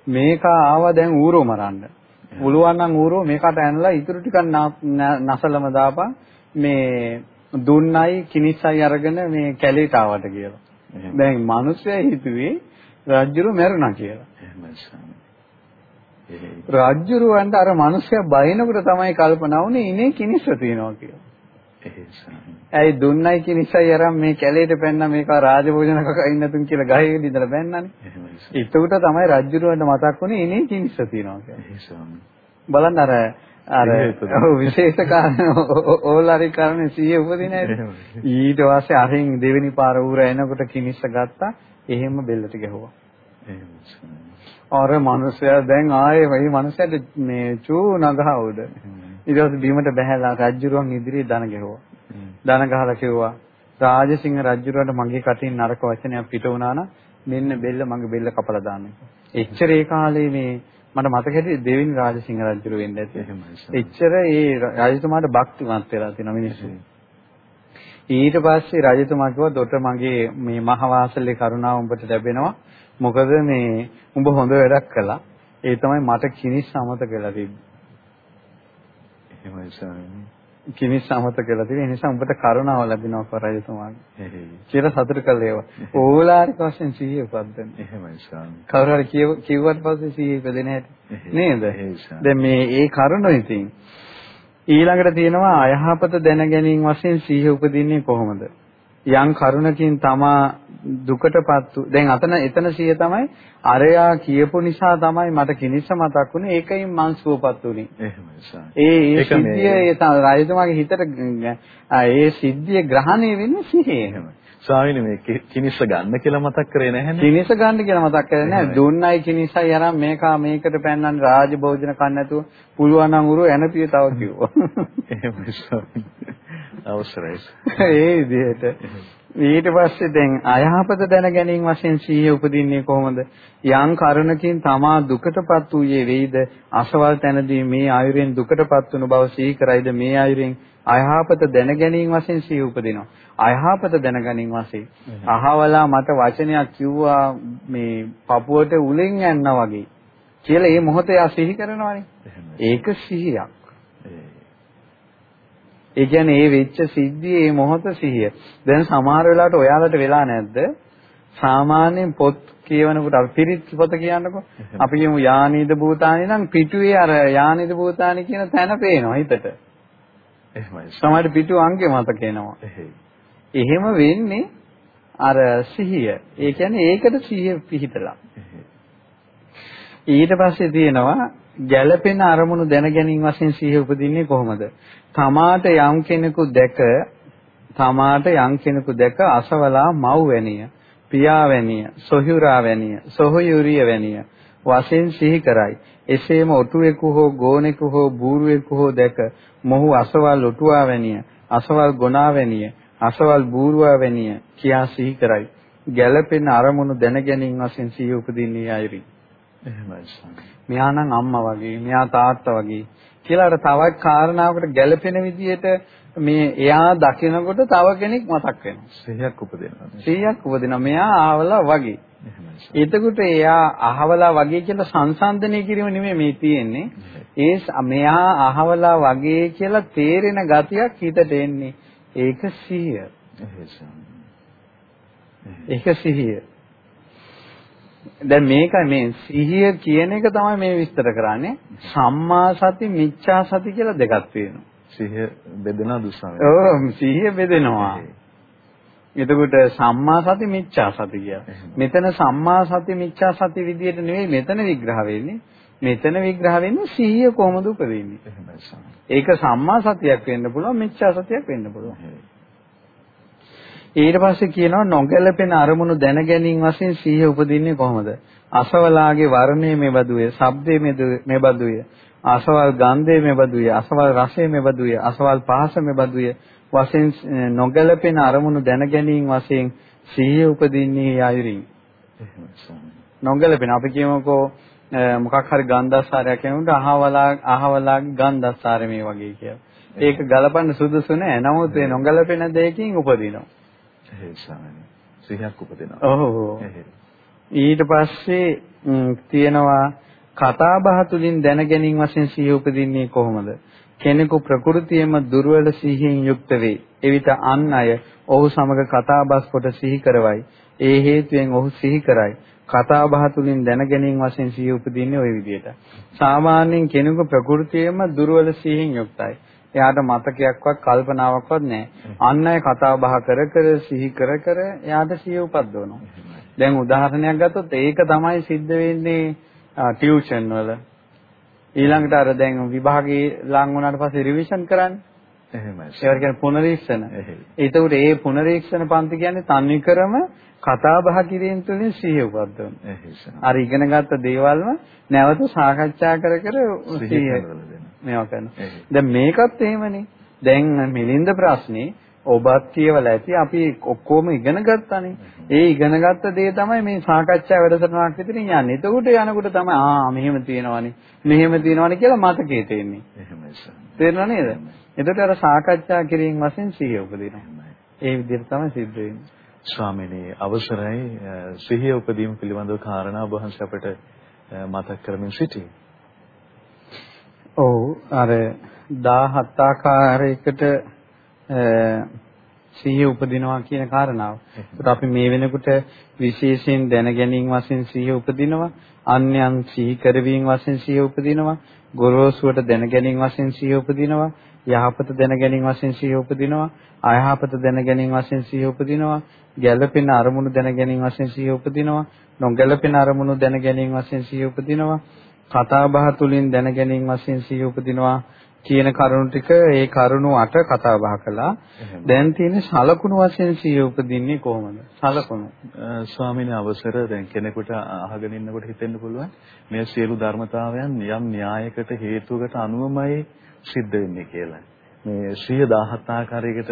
මේක ආවා දැන් ඌරෝ මරන්න. පුළුවන් නම් ඌරෝ මේකට ඇනලා ඉතුරු ටිකක් නසලම දාපන් මේ දුන්නයි කිනිස්සයි අරගෙන මේ කැලේට ආවට කියලා. දැන් මිනිස්සයා හිතුවේ රජුරු මැරුණා කියලා. රජුරුවන්ට අර මිනිස්සයා බයිනකොට තමයි කල්පනා වුනේ ඉනේ කිනිස්ස තියනවා කියලා. ඇයි දුන්නයි කියන නිසායි අරන් මේ කැලේට පැන්න මේක රාජභෝජන කකා ඉන්නතුන් කියලා ගහේ ඉඳලා බැන්නනේ. ඒකට තමයි රජුරවන්ට මතක් වුණේ ඉනේ කිනිස්ස තියනවා කියලා. බලන්න අර අර විශේෂ කාරණා. ඕලාරි කාරණේ සීයේ උපදින ඊට පස්සේ අරින් දෙවෙනි පාර ඌර එනකොට කිනිස්ස ගත්තා. එහෙම බෙල්ලට ගැහුවා. අර මනුස්සයා දැන් ආයේ මේ මනුස්සයාට මේ චූ නගහ උඩ. ඊට බීමට බැහැලා රජුරුවන් ඉදිරියේ දන ගැහුවා. දන ගහලා කිව්වා රාජසිංහ රජුරන්ට මගේ කටින් නරක වචනයක් පිට වුණා නම් මෙන්න බෙල්ල මගේ බෙල්ල කපලා දාන්න. එච්චර ඒ කාලේ මේ මට මතක හිටියේ දෙවිනි රාජසිංහ රජුර වෙන්න ඇති. එච්චර ඒ රජතුමාට භක්තිමත් වෙලා තියෙන මිනිස්සු. ඊට පස්සේ රජතුමා කිව්වා දොට මගේ මේ මහවාසලේ කරුණාව උඹට ලැබෙනවා. මොකද මේ උඹ හොඳ වැඩක් කළා. ඒ තමයි මට කිනිස් අමතක වෙලා තිබ්බේ. එහෙමයි ස්වාමීනි. කිමිස් අමතක කරලා තියෙන නිසා උඹට කරුණාව ලැබෙනවා පරාජතුමාගේ. කියලා සතුට කළේ ඒවා. ඕලාරික වශයෙන් සිහිය උපදින්න. එහෙමයි ස්වාමී. කවුරු හරි කිව්වට පස්සේ සිහිය ඉපදෙන හැටි. නේද? දැන් මේ ඒ කරුණ ඉතින් ඊළඟට තියෙනවා අයහපත දැන ගැනීම වශයෙන් සිහිය උපදින්නේ කොහොමද? යම් කරුණකින් තමා දුකටපත් දැන් අතන එතන සිය තමයි අරයා කියපු නිසා තමයි මට කිනිස්ස මතක් වුනේ ඒකයින් මං සුවපත් වුනේ එහෙමයි ඒ සිද්ධිය ඒ රාජතුමාගේ හිතට ඒ සිද්ධිය ග්‍රහණය වෙන්නේ සිහියේ. එහෙමයි. ස්වාමීනි මේ කිනිස්ස ගන්න කියලා මතක් කරේ නැහැ නේ. කිනිස්ස ගන්න කියලා මතක් කරේ නැහැ. දුන්නයි කිනිස්සයි අරන් මේකා මේකට පෙන්නන්න රාජභෝජන කන්න නැතුව පුළුවන් නම් උරු එනපිය තව කිව්වා. එහෙමයි ස්වාමීනි. අවශ්‍යයි. [LAUGHS] ඒ විදිහට ඊට පස්සේ දැන් අයහපත දැන ගැනීම වශයෙන් සීය උපදින්නේ කොහොමද? යම් කරුණකින් තමා දුකටපත් වූයේ වෙයිද? අසවල් තැනදී මේ ආයුරෙන් දුකටපත් වුණු බව සිහි කරයිද මේ ආයුරෙන් අයහපත දැන ගැනීම වශයෙන් සීය උපදිනවා. අයහපත දැන ගැනීම වශයෙන් අහවලා මට වචනයක් කිව්වා මේ පපුවට උලෙන් යනවා වගේ කියලා මේ මොහොතේ ආ සිහි කරනවානේ. ඒක සිහියක්. ඒ කියන්නේ මේ වෙච්ච සිද්ධිය මේ මොහොත සිහිය. දැන් සමහර වෙලාවට ඔයාලට වෙලා නැද්ද? සාමාන්‍යයෙන් පොත් කියවනකොට අපි පිරිත් පොත කියන්නකො. අපි කියමු යානීද භූතානි නම් පිටුවේ අර යානීද භූතානි කියන තැන පේනවා හිතට. එහෙමයි. සමහර පිටු අංකේ මතක එනවා. එහෙම වෙන්නේ අර සිහිය. ඒ කියන්නේ ඒකට සිහිය පිහිටලා. ඊට පස්සේ තියෙනවා ගැළපෙන අරමුණු දැන ගැනීම වශයෙන් සිහිය උපදින්නේ කොහොමද? තමාට යම් කෙනෙකු දැක තමාට යම් කෙනෙකු දැක අසවලා මව් වැනිය පියා වැනිය සොහුරා වැනිය සොහොයුරිය වැනිය වශයෙන් සිහි කරයි. එසේම ඔටුවෙකු හෝ ගෝනෙකු හෝ බූරුවෙකු හෝ දැක මොහු අසවල් ඔටුවා වැනිය අසවල් ගොනා වැනිය අසවල් බූරුවා වැනිය කියා සිහි කරයි. ගැළපෙන අරමුණු දැන ගැනීම වශයෙන් සිහි උපදින්නේ අයුරින් එහෙමයි මෙයා නම් අම්මා වගේ මෙයා තාත්තා වගේ කියලා අර තවත් කාරණාවකට ගැළපෙන විදිහට මේ එයා දකිනකොට තව කෙනෙක් මතක් වෙනවා. 100ක් උපදිනවා. 100ක් උපදිනවා. මෙයා ආවලා වගේ. එතකොට එයා අහවලා වගේ කියලා සංසන්දනය කිරීම නෙමෙයි මේ තියෙන්නේ. ඒ මෙයා අහවලා වගේ කියලා තේරෙන ගතියක් හිතට එන්නේ. ඒක සිහිය. ඒක සිහිය. දැන් මේකයි මේ සිහිය කියන එක තමයි මේ විස්තර කරන්නේ. සම්මා සති මිච්ඡා සති කියලා දෙකක් තියෙනවා. සිහිය බෙදෙනවා දුස්සම. ඔව් සිහිය බෙදෙනවා. එතකොට සම්මා සති මිච්ඡා සති කිය. මෙතන සම්මා සති මිච්ඡා සති විදියට නෙවෙයි මෙතන විග්‍රහ වෙන්නේ. මෙතන විග්‍රහ වෙන්නේ සිහිය කොහොමද උපදින්නේ. ඒක සම්මා සතියක් වෙන්න පුළුවන් මිච්ඡා සතියක් වෙන්න පුළුවන්. ඊට පස්සේ කියනවා නොගැලපෙන අරමුණු දැන ගැනීම වශයෙන් සිහිය උපදින්නේ කොහොමද? අසවලාගේ වර්ණය මෙබඳුය, ශබ්දය මෙබඳුය, අසවල් ගන්ධය මෙබඳුය, අසවල් රසය මෙබඳුය, අසවල් පහස මෙබඳුය වශයෙන් නොගැලපෙන අරමුණු දැන ගැනීම වශයෙන් සිහිය උපදින්නේ ආයුරින්. නොගැලපෙන අපි කියමුකෝ මොකක් හරි ගන්ධස්සාරයක් කියනකොට අහවලා අහවලාගේ ගන්ධස්සාරය මේ වගේ කියලා. ඒක ගලපන්න සුදුසු නෑ. නමුත් ඒ නොගැලපෙන දෙයකින් උපදිනවා. එහෙයි ස්වාමීනි. සිහියක් උපදිනවා. ඔව්. ඊට පස්සේ තියෙනවා කතා බහ තුළින් දැන ගැනීම වශයෙන් සිහිය උපදින්නේ කොහොමද? කෙනෙකු ප්‍රകൃතියෙම දුර්වල සිහියෙන් යුක්ත වේ. එවිට අන් අය ඔහු සමග කතාබස් කොට සිහි කරවයි. ඒ හේතුවෙන් ඔහු සිහි කරයි. කතා බහ තුළින් දැන ගැනීම වශයෙන් සිහිය උපදින්නේ ওই විදිහට. සාමාන්‍යයෙන් කෙනෙකු ප්‍රകൃතියෙම දුර්වල සිහියෙන් යුක්තයි. එයාට මතකයක්වත් කල්පනාවක්වත් නැහැ. අන් අය කතා බහ කර කර සිහි කර කර එයාට සිහිය උපද්දවනවා. දැන් උදාහරණයක් ගත්තොත් ඒක තමයි සිද්ධ වෙන්නේ ටියුෂන් වල. ඊළඟට අර දැන් විභාගේ ලං වුණාට පස්සේ රිවිෂන් කරන්නේ. එහෙමයි. ඒවට කියන්නේ පුනරීක්ෂණ. ඒතකොට ඒ පුනරීක්ෂණ පන්ති කියන්නේ තනිකරම කතා බහ කිරීම තුළින් සිහිය උපද්දවන. අර ඉගෙනගත්ත දේවල්ම නැවත සාකච්ඡා කර කර සිහිය මේවා කරනවා. දැන් මේකත් එහෙමනේ. දැන් මිලින්ද ප්‍රශ්නේ ඔබත් කියවලා ඇති අපි ඔක්කොම ඉගෙන ගත්තානේ. ඒ ඉගෙනගත්ත දේ තමයි මේ සාකච්ඡා වැඩසටහනක් විතරින් යන්නේ. එතකොට යනකොට තමයි ආ මෙහෙම තියෙනවනේ. මෙහෙම තියෙනවනේ කියලා මතකයේ තෙන්නේ. එහෙමයි සර්. තේරෙනව නේද? එතකොට අර සාකච්ඡා කිරීම වශයෙන් සිහිය උපදිනවා. ඒ විදිහට තමයි සිද්ධ වෙන්නේ. ස්වාමීනි අවසරයි සිහිය උපදීම පිළිබඳව කාරණා වහන්සේ අපට මතක් කරමින් සිටී. ඔව් අර 17 ආකාරයකට සිහිය උපදිනවා කියන කාරණාව. ඒකට අපි මේ වෙනකොට විශේෂයෙන් දැන ගැනීම වශයෙන් සිහිය උපදිනවා. අන්‍යයන් සිහි කරවීම වශයෙන් සිහිය උපදිනවා. ගොරෝසුවට දැන ගැනීම වශයෙන් සිහිය උපදිනවා. යහපත දැන ගැනීම වශයෙන් සිහිය උපදිනවා. අයහපත දැන ගැනීම වශයෙන් සිහිය උපදිනවා. ගැළපෙන අරමුණු දැන ගැනීම වශයෙන් සිහිය උපදිනවා. නොගැළපෙන අරමුණු දැන ගැනීම වශයෙන් සිහිය උපදිනවා. කතා බහ තුලින් දැන ගැනීම වශයෙන් සිහිය උපදිනවා කියන කරුණු ටික ඒ කරුණු අට කතා බහ කළා. දැන් තියෙන්නේ සලකුණු වශයෙන් සිහිය උපදින්නේ කොහොමද? සලකුණු. ස්වාමීන් අවසර දැන් කෙනෙකුට අහගෙන ඉන්නකොට හිතෙන්න පුළුවන් මේ සියලු ධර්මතාවයන් යම් න්‍යායකට හේතුවකට අනුවමයි සිද්ධ වෙන්නේ කියලා. මේ 117 ආකාරයකට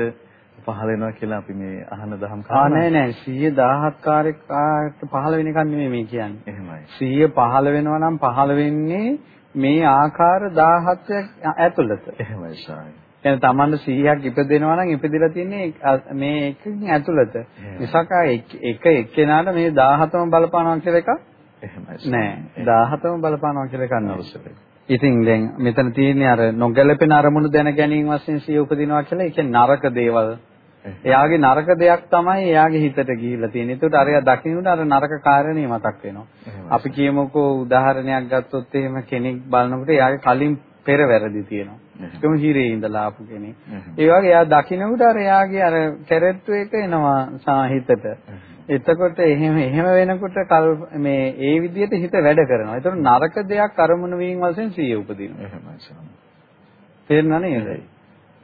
පහළ වෙනවා කියලා අපි මේ අහන දහම්. ආ නෑ නෑ 117 කාර්යකාරට පහළ වෙන එකක් නෙමෙයි මේ කියන්නේ. එහෙමයි. 100 පහළ වෙනවා නම් පහළ වෙන්නේ මේ ආකාර 17ක් ඇතුළත. එහෙමයි සායි. එහෙනම් Tamanne 100ක් ඉපදෙනවා නම් ඉපදෙලා තින්නේ මේ එකකින් ඇතුළත. මිසක එක එක්කෙනාට මේ 17ම බලපානවා කියලා එකක් එහෙමයි. නෑ 17ම බලපානවා කියලා එකක් නෑ. ඉතින් දැන් මෙතන තියෙන්නේ අර නොගැලපෙන අරමුණු දැන ගැනීම වශයෙන් සිය උපදිනවා කියලා ඒකේ නරක දේවල් එයාගේ නරක දෙයක් තමයි එයාගේ හිතට ගිහිල්ලා තියෙන්නේ. ඒකට අරයා දකින්නට අර නරක කාරණේ මතක් වෙනවා. අපි කියමුකෝ උදාහරණයක් ගත්තොත් එහෙම කෙනෙක් බලනකොට එයාගේ කලින් පෙර වැරදි තියෙනවා. ඒකම හිරේ ඉඳලා ආපු කෙනෙක්. ඒ වගේ එයා දකින්නට අර එයාගේ අර කැරැට්ටු එක එනවා සාහිතට. එතකොට එහෙම එහෙම වෙනකොට කල් මේ ඒ විදිහට හිත වැඩ කරනවා. ඒතර නරක දෙයක් අරමුණු වීම වශයෙන් සිය උපදිනවා. එහෙමයි. තේරුණා නේද?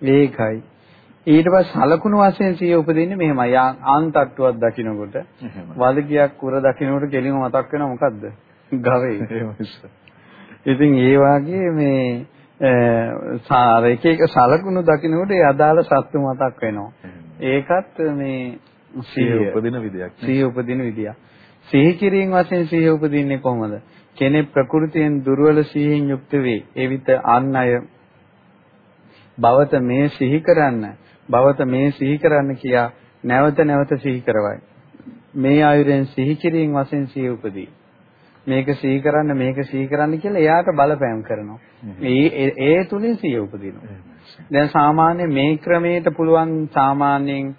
ඒකයි. ඊට පස්සේ සලකුණු වශයෙන් සිය උපදින්නේ මෙහෙමයි. ආන්තට්ටුවක් දකින්නකොට වලකියක් කුර දකින්නකොට කෙලින්ම මතක් වෙනවා මොකද්ද? ගවේ. ඉතින් ඒ වාගේ මේ සාර එක එක සලකුණු දකින්නකොට ඒ අදාළ සත්‍ය මතක් වෙනවා. ඒකත් මේ සිය උපදින විදියක්. සිය උපදින විදියක්. සිහි කිරීම වශයෙන් සිය උපදින්නේ කොහොමද? කෙනෙක් ප්‍රകൃතියෙන් දුර්වල සිහියෙන් යුක්ත වේ. විත අන් අය බවත මේ සිහි කරන්න බවත මේ සිහි කරන්න කියා නැවත නැවත සිහි කරවයි. මේ ආයුරෙන් සිහි කිරීම වශයෙන් සිහි උපදී. මේක සිහි කරන්න මේක සිහි කරන්න කියලා එයාට බලපෑම් කරනවා. ඒ ඒ තුලින් සිහි උපදිනවා. දැන් සාමාන්‍ය මේ ක්‍රමයට පුළුවන් සාමාන්‍යයෙන්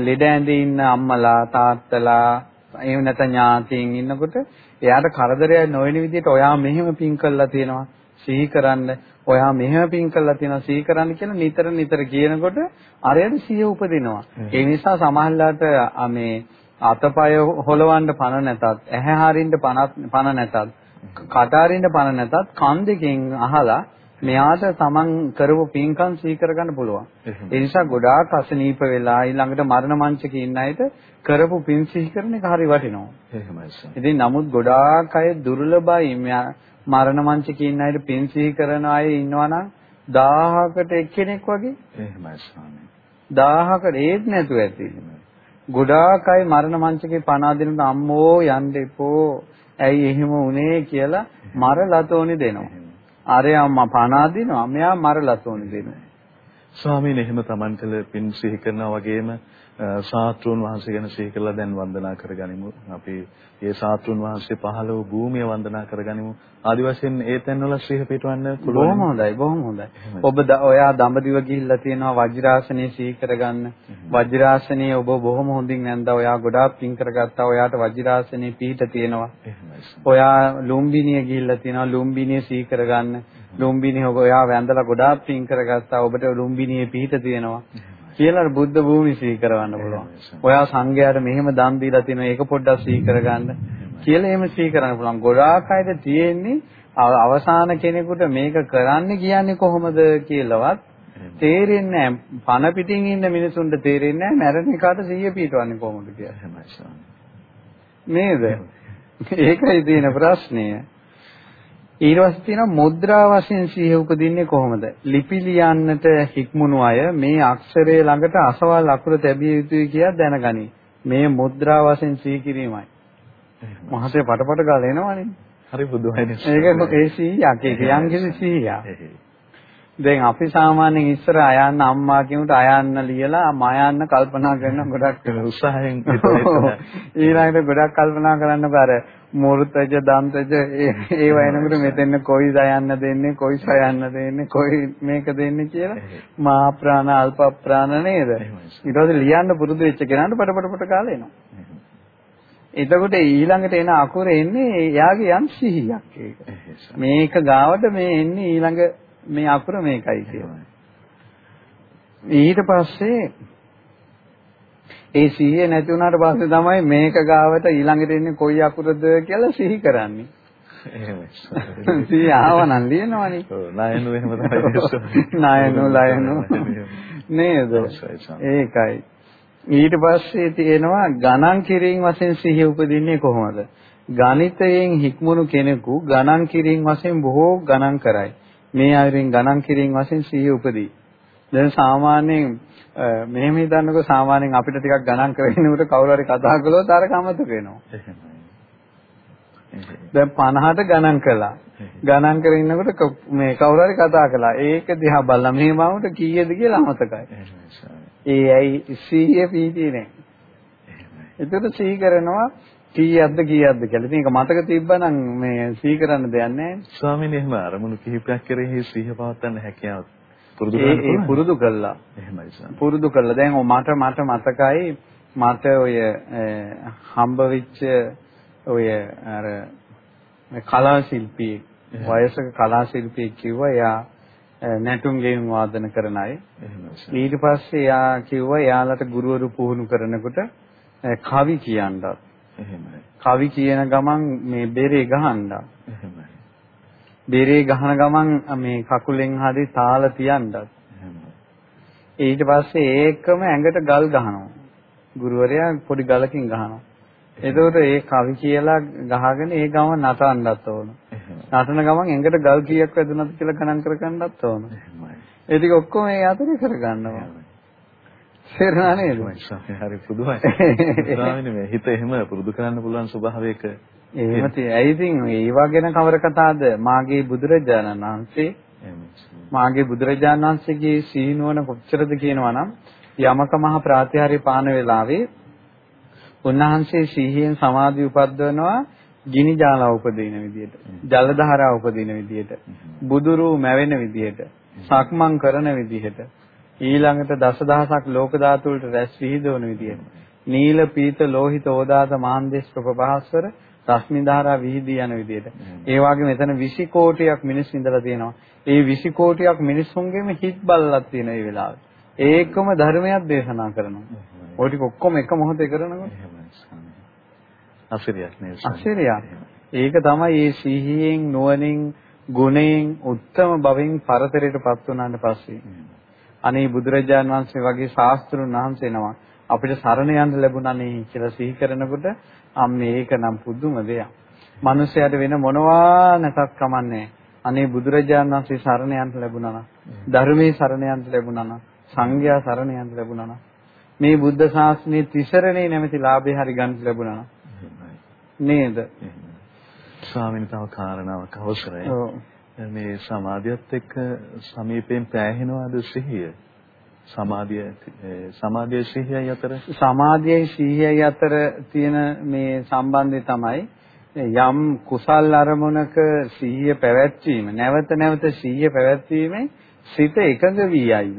ලෙඩ ඇඳේ ඉන්න අම්මලා තාත්තලා එහෙම නැත්නම් ඥාතීන් ඉන්නකොට එයාට කරදරයක් නොවන විදිහට ඔයා මෙහෙම පින් කළා තියෙනවා සිහි කරන්න ඔයා මෙහෙම පින් කළා තියෙනවා සිහි කරන්න කියලා නිතර නිතර කියනකොට අරයට සිහිය උපදිනවා ඒ නිසා සමහරලාට මේ අතපය හොලවන්න පණ නැතත් ඇහැ හරින්න පණ නැතත් කට හරින්න පණ නැතත් කන් දෙකෙන් අහලා මෙයාට තමන් කරපු පින්කම් සීකර ගන්න පුළුවන්. ඒ නිසා ගොඩාක් අසනීප වෙලා ඊළඟට මරණ මංචකේ ඉන්න අයට කරපු පින් සිහි කරන එක හරි වටිනවා. එහෙමයි. ඉතින් නමුත් ගොඩාක් අය දුර්ලභයි මරණ මංචකේ ඉන්න අයට පින් සිහි කරන අය ඉන්නවා නම් 1000කට එක්කෙනෙක් වගේ. එහෙමයි ස්වාමී. 1000කට ඒත් නැතුව ඇති. ගොඩාක් අය මරණ මංචකේ පණ අදිනට අම්මෝ යන්න එපෝ. ඇයි එහෙම වුනේ කියලා මරලතෝනි දෙනවා. අරයා මම පණ අදිනවා මෙයා මරලා තෝනි දෙනවා ස්වාමීන් එහෙම Taman කළ පින් සිහි කරනා වගේම සාත්‍රුන් වහන්සේ ගැන සිහි කරලා දැන් වන්දනා කරගනිමු. අපි ඒ සාත්‍රුන් වහන්සේ පහළ වූ භූමිය වන්දනා කරගනිමු. ආදි වශයෙන් ඒ තැන්වල සිහි පිටවන්න පුළුවන්. බොහොම හොඳයි. බොහොම හොඳයි. ඔබ ඔයා දඹදිව ගිහිල්ලා තියෙනවා වජිරාසනේ සිහි කරගන්න. වජිරාසනේ ඔබ බොහොම හොඳින් නැන්දා. ඔයා ගොඩාක් පින් කරගත්තා. ඔයාට වජිරාසනේ පිහිට තියෙනවා. ඔයා ලුම්බිනිය ගිහිල්ලා තියෙනවා. ලුම්බිනිය සිහි කරගන්න. ලුම්බිනිය ඔයා වැඳලා ගොඩාක් පින් කරගත්තා. ඔබට ලුම්බිනියේ පිහිට තියෙනවා. කියලා බුද්ධ භූමි සිහි කරවන්න පුළුවන්. ඔයා සංඝයාට මෙහෙම දන් දීලා තියෙනවා ඒක පොඩ්ඩක් සිහි කරගන්න කියලා එහෙම සිහි කරන්න පුළුවන්. ගොඩාක් අයට තියෙන්නේ අවසාන කෙනෙකුට මේක කරන්න කියන්නේ කොහොමද කියලාවත් තේරෙන්නේ නැහැ. පණ පිටින් ඉන්න මිනිසුන්ට තේරෙන්නේ නැහැ මැරෙන එකට සිහිය පිටවන්නේ කොහොමද කියලා. නේද? ඒකයි තියෙන ප්‍රශ්නය. ඊට පස්සේ තියෙනවා මුද්‍රා වශයෙන් සිහිය උපදින්නේ කොහොමද? ලිපි ලියන්නට හික්මුණු අය මේ අක්ෂරයේ ළඟට අසවල් අකුර තැබිය යුතුයි කියලා දැනගනි. මේ මුද්‍රා වශයෙන් සිහි කිරීමයි. මහසේ පටපට ගාලා එනවනේ. හරි බුදුහයිනේ. ඒක ඒ සිහියක්. ඒක යම් කිසි සිහියක්. දැන් අපි සාමාන්‍යයෙන් ඉස්සර අයන්න අම්මා කියනට අයන්න ලියලා මයන්න කල්පනා කරන ගොඩක් උත්සාහයෙන් [LAUGHS] ඊළඟට ගොඩක් කල්පනා කරන්න බාර මූර්තජ දන්තජ ඒ වයින්කට මෙතෙන් කොයි දයන්න දෙන්නේ කොයි සයන්න දෙන්නේ කොයි මේක දෙන්නේ කියලා මා ප්‍රාණ අල්ප ප්‍රාණ නේද? ඊට පස්සේ ලියන්න පුරුදු වෙච්ච කෙනාට පට පට පට කාලා එනවා. එතකොට ඊළඟට එන අකුර එන්නේ එයාගේ යම් සිහියක් ඒක. මේක ගාවට මේ එන්නේ ඊළඟ මේ අකුර මේකයි කියලා. ඊට පස්සේ ඒ සිහිය නැති වුණාට පස්සේ තමයි මේක ගාවට ඊළඟට එන්නේ කොයි අකුරද කියලා සිහි කරන්නේ. එහෙමයි. [LAUGHS] සිහිය ආවනම් ලියනවනේ. ඔව් ණයනු එහෙම තමයි. ණයනු ලයනු නේද? ඒකයි. ඊට පස්සේ තියෙනවා ගණන් කිරීම වශයෙන් සිහිය උපදින්නේ කොහොමද? ගණිතයෙන් හික්මුණු කෙනෙකු ගණන් කිරීම වශයෙන් බොහෝ ගණන් කරයි. මේ අයරින් ගණන් කිරීම වශයෙන් සිහිය උපදී. දැන් සාමාන්‍යයෙන් මෙහෙම හිතන්නකෝ සාමාන්‍යයෙන් අපිට ටිකක් ගණන් කරගෙනනකොට කවුරු හරි කතා කළොත් අර කමතක වෙනවා. දැන් 50ට ගණන් කළා. ගණන් කරගෙන ඉන්නකොට මේ කවුරු හරි කතා කළා. ඒක දිහා බලලා මේ මමුට කීයද කියලා අමතකයි. ඒ ඇයි 100 පීටි නෑ. ඒතර සිහි කරනවා කීයක්ද කීයක්ද කියලා. ඉතින් ඒක මතක තිබ්බනම් මේ සිහි කරන්න දෙයක් නැහැ. ස්වාමීන් එහෙම අරමුණු කිහිපයක් කරේ සිහිය පවත්වන්න හැකියාව පුරුදු කරලා ඒ පුරුදු කළා. එහෙමයි ස්වාමීන්. පුරුදු කළා. දැන් මට මට මතකයි මට ඔය හම්බ වෙච්ච ඔය අර කලා ශිල්පී වයසක කලා ශිල්පී කිව්වා එයා නැටුම් ගේම් වාදන කරන අය. ඊට පස්සේ එයා කිව්වා එයාලට ගුරුවරු පුහුණු කරනකොට කවි කියන්නත් එහෙමයි. කවි කියන ගමන් මේ බෙරේ ගහන්න. එහෙමයි. බෙරේ ගහන ගමන් මේ කකුලෙන් හරි තාල තියන්නත්. ඊට පස්සේ ඒකම ඇඟට ගල් ගහනවා. ගුරුවරයා පොඩි ගලකින් ගහනවා. එතකොට ඒ කවි කියලා ගහගෙන ඒ ගම නටන්නත් ඕන. නටන ගමන් ඇඟට ගල් කීයක් වැදුනද කියලා ගණන් කරගන්නත් ඕන. ඒ ටික ඔක්කොම ඒ අතරේ කරගන්නවා. තේරුණා නේද? හරි පුදුමයි. ස්වාමීනි මේ හිත එහෙම පුරුදු කරන්න පුළුවන් ස්වභාවයක එහෙම තියෙයි. ඉතින් ඒවා ගැන කවර කතාවද? මාගේ බුදුරජාණන් වහන්සේ මාගේ බුදුරජාණන් වහන්සේගේ සීනුවන කොච්චරද කියනවා නම් යමක මහ ප්‍රාතිහාර්ය පාන වෙලාවේ උන්වහන්සේ සිහියෙන් සමාධි උපද්දවනවා ගිනි ජාලා උපදින විදියට, ජල ධාරා උපදින විදියට, බුදුරු මැවෙන විදියට, සක්මන් කරන විදියට ඊළඟට දසදහසක් ලෝක ධාතු වලට රැස් විහිදවන විදියට. නීල පීත ලෝහිත ඕදාත මහන්දේශ ප්‍රභාස්වර රශ්මි ධාරා විහිදී යන විදියට. ඒ වගේම එතන 20 කෝටියක් මිනිස් ඉඳලා තියෙනවා. ඒ 20 කෝටියක් මිනිස්සුන්ගේම හිත් බලලක් තියෙන මේ වෙලාවේ. ඒකම ධර්මයක් දේශනා කරනවා. ওই ටික ඔක්කොම එක මොහොතේ කරනකොට අසිරියක් නේද? අසිරියක්. ඒක තමයි මේ සිහියෙන් නුවණින් ගුණයෙන් උත්තම භවෙන් පරතරයටපත් වුණාට පස්සේ අනේ බුදුරජාන් වහන්සේ වගේ ශාස්ත්‍රුන් වහන්සේ නම අපිට සරණ යන්න ලැබුණානේ කියලා සිහි කරනකොට අම්මේ ඒක නම් පුදුම දෙයක්. මිනිස්යාට වෙන මොනවා නැතත් කමන්නේ. අනේ බුදුරජාණන් වහන්සේ සරණ යන්න ලැබුණා නම් ධර්මයේ සරණ යන්න ලැබුණා නම් සංඝයා සරණ යන්න ලැබුණා නම් මේ බුද්ධ ශාසනයේ තිසරණේ නැමැති ලාභය හරි ගන්න ලැබුණා නම් නේද? ස්වාමීන් තව කාරණාවක් අවසරයි. මේ සමාධියත් එක්ක සමීපයෙන් පෑහෙනවාද සිහිය? සමාධිය සමාධිය සිහියයි අතර? සමාධියයි සිහියයි අතර තියෙන මේ සම්බන්ධය තමයි යම් කුසල් අරමුණක සිහිය පැවැත්වීම. නැවත නැවත සිහිය පැවැත්වීමෙන් සිත එකඟ වී යයිද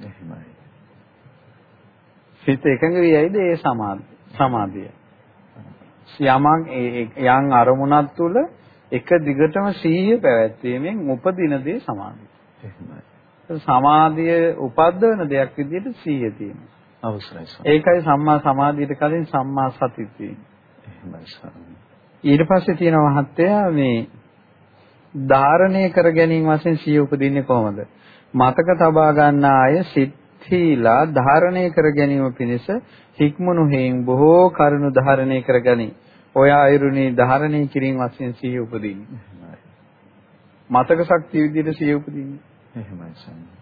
එහෙමයි. සිත එකඟ වී යයිද ඒ සමාධිය? යමක් යම් අරමුණක් තුල එක දිගටම සිහිය පැවැත්වීමෙන් උපදින දේ සමාධිය එහෙමයි සමාධිය උපද්දවන දෙයක් විදිහට සිහිය තියෙනවා. අවශ්‍යයි. ඒකයි සම්මා සමාධියට කලින් සම්මා සති. ඊට පස්සේ තියෙන මහත්තයා මේ ධාරණය කර ගැනීම වශයෙන් සිහිය උපදින්නේ කොහොමද? මතක තබා ගන්නා අය සිත්හිලා ධාරණය කර ගැනීම පිණිස හික්මුණු හේන් බොහෝ කරුණු ධාරණය කරගනි. ඔය අයුරුනේ ධාරණය කිරීම වශයෙන් සිහිය උපදින්නේ. මතක ශක්තිය විදිහට සිහිය උපදින්නේ. එහෙමයි සම්මා.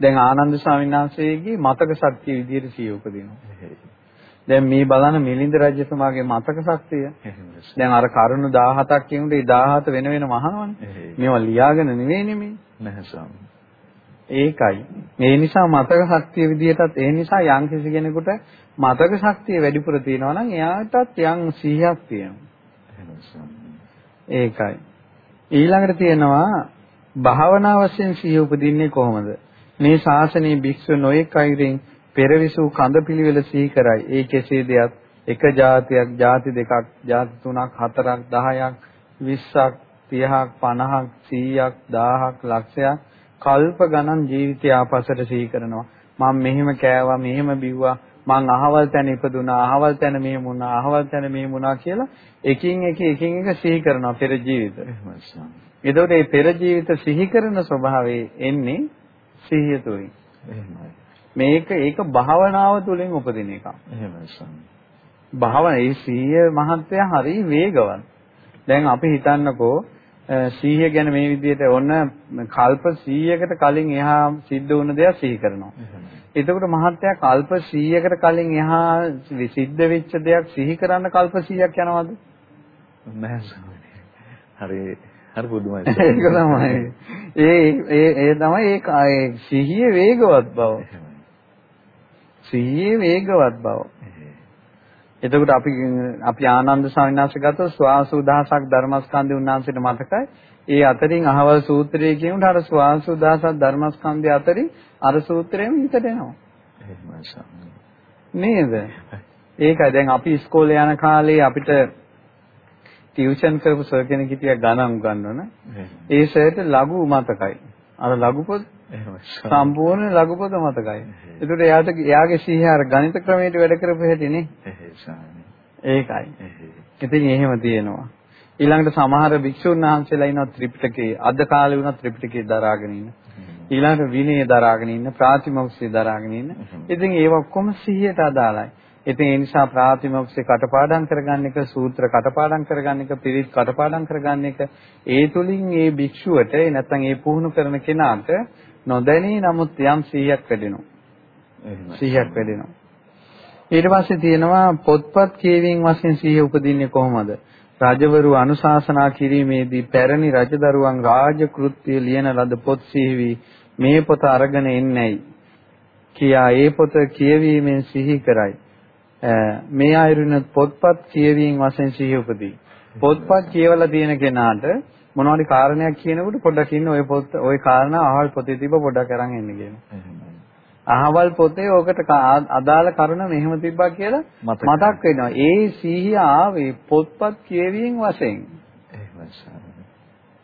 දැන් ආනන්ද ස්වාමීන් වහන්සේගේ මතක ශක්තිය විදිහට සිහිය උපදිනවා. දැන් මේ බලන මිලින්ද රජතුමාගේ මතක ශක්තිය. දැන් අර කරුණු 17ක් කියුනේ 17 වෙන වෙනම අහනවනේ. මේවා ලියාගෙන නෙවෙයිනේ මේ. නැහැ ස්වාමී. ඒකයි. මේ නිසා මතක ශක්තිය විදිහටත් ඒ නිසා යම් කිසි කෙනෙකුට මතක ශක්තිය වැඩිපුර තියෙනවා නම් එයාටත් යම් සිහියක් තියෙනවා. ඒකයි. ඊළඟට තියෙනවා භාවනා වශයෙන් සිහිය උපදින්නේ කොහොමද? මේ ශාසනයේ භික්ෂු නොයෙක් අයුරින් පෙරවිසූ කඳ පිළිවෙල සිහි කරයි. ඒ කෙසේ දෙයක් එක જાතියක්, જાති දෙකක්, જાති තුනක්, හතරක්, 10ක්, 20ක්, 30ක් 50ක් 100ක් 1000ක් ලක්ෂයක් කල්ප ගණන් ජීවිතය ආපසට සිහි කරනවා. මම මෙහෙම කෑවා, මෙහෙම බිව්වා, මං අහවල් තැන ඉපදුනා, අහවල් තැන මෙහෙම වුණා, අහවල් තැන මෙහෙම වුණා කියලා එකින් එක එකින් එක සිහි කරනවා පෙර ජීවිත. එහෙමයි. එතකොට මේ පෙර ජීවිත සිහි කරන ස්වභාවය එන්නේ සිහිය තුලින්. එහෙමයි. මේක ඒක භාවනාව තුළින් උපදින එකක්. එහෙමයි. භාවන ඒ සිහිය මහත්ය හරි වේගවත්. දැන් අපි හිතන්නකෝ සිහිය ගැන මේ විදිහට ඔන්න කල්ප 100කට කලින් එහා සිද්ධ වුණ දේවල් සිහි කරනවා. එතකොට මහත්ය කල්ප 100කට කලින් එහා සිද්ධ වෙච්ච දෙයක් සිහි කරන්න කල්ප 100ක් යනවද? නැහැ. හරි හරි පුදුමයි. [LAUGHS] ඒක තමයි. ඒ ඒ ඒ තමයි ඒ සිහියේ වේගවත් බව. සිහියේ වේගවත් බව. එතකොට අපි අපි ආනන්ද ස්වාමීන් වහන්සේ ගත්තොත් ස්වාසුදාසක් ධර්මස්කන්ධය උන්වහන්සේට මතකයි. ඒ අතරින් අහවල් සූත්‍රයේ කියනට අර ස්වාසුදාසක් ධර්මස්කන්ධය අතරින් අර සූත්‍රයෙන් හිතට එනවා. නේද? ඒකයි දැන් අපි ඉස්කෝලේ යන කාලේ අපිට ටියුෂන් කරපු සර් කෙනෙක් හිටියා ගණන් උගන්වන. ඒ සර්ට ලඝු මතකයි. අර ලඝු පොත් සම්පූර්ණ ලඝු පොත මතකයි. ඒකට එයාට එයාගේ සිහිය අර ගණිත ක්‍රමයට වැඩ කරපු හැටි නේ. ඒකයි. ඉතින් එහෙම තියෙනවා. ඊළඟට සමහර භික්ෂුන් වහන්සේලා ඉන්නවා ත්‍රිපිටකේ අද කාලේ වුණා ත්‍රිපිටකේ දරාගෙන ඉන්න. ඊළඟට විනය දරාගෙන ඉන්න ප්‍රාතිමොක්ෂය දරාගෙන ඉන්න. ඉතින් ඒව ඔක්කොම සිහියට අදාළයි. ඉතින් ඒ නිසා ප්‍රාතිමොක්ෂේ කටපාඩම් කරගන්න එක, සූත්‍ර කටපාඩම් කරගන්න එක, පිරිත් කටපාඩම් කරගන්න එක, ඒ තුලින් ඒ භික්ෂුවට නැත්නම් ඒ පුහුණු කරන කෙනාට නොදැනී නමුත් යම් 100ක් වැඩෙනවා. 100ක් වැඩෙනවා. ඊට පස්සේ තියෙනවා පොත්පත් කියවීම වශයෙන් 100 උපදින්නේ කොහොමද? රජවරු අනුශාසනා කිරීමේදී පැරණි රජදරුවන් රාජකෘත්‍ය ලියන ලද පොත් සිහිවි මේ පොත අරගෙන එන්නේයි කියා ඒ පොත කියවීමෙන් සිහි කරයි මේ ආයුරින පොත්පත් කියවීම වශයෙන් සිහි උපදී. පොත්පත් කියවලා තියෙන කෙනාට මොනවාරි කාරණයක් කියනකොට පොඩ්ඩක් ඉන්න ওই පොත් ওই කාරණා අහවල් පොතේ තිබ්බ පොඩ්ඩක් අරන් එන්න කියනවා. අහවල් පොතේ ඕකට අදාළ කරුණ මෙහෙම තිබ්බා කියලා මතක් වෙනවා. ඒ සිහිය ආවේ පොත්පත් කියවීම වශයෙන්.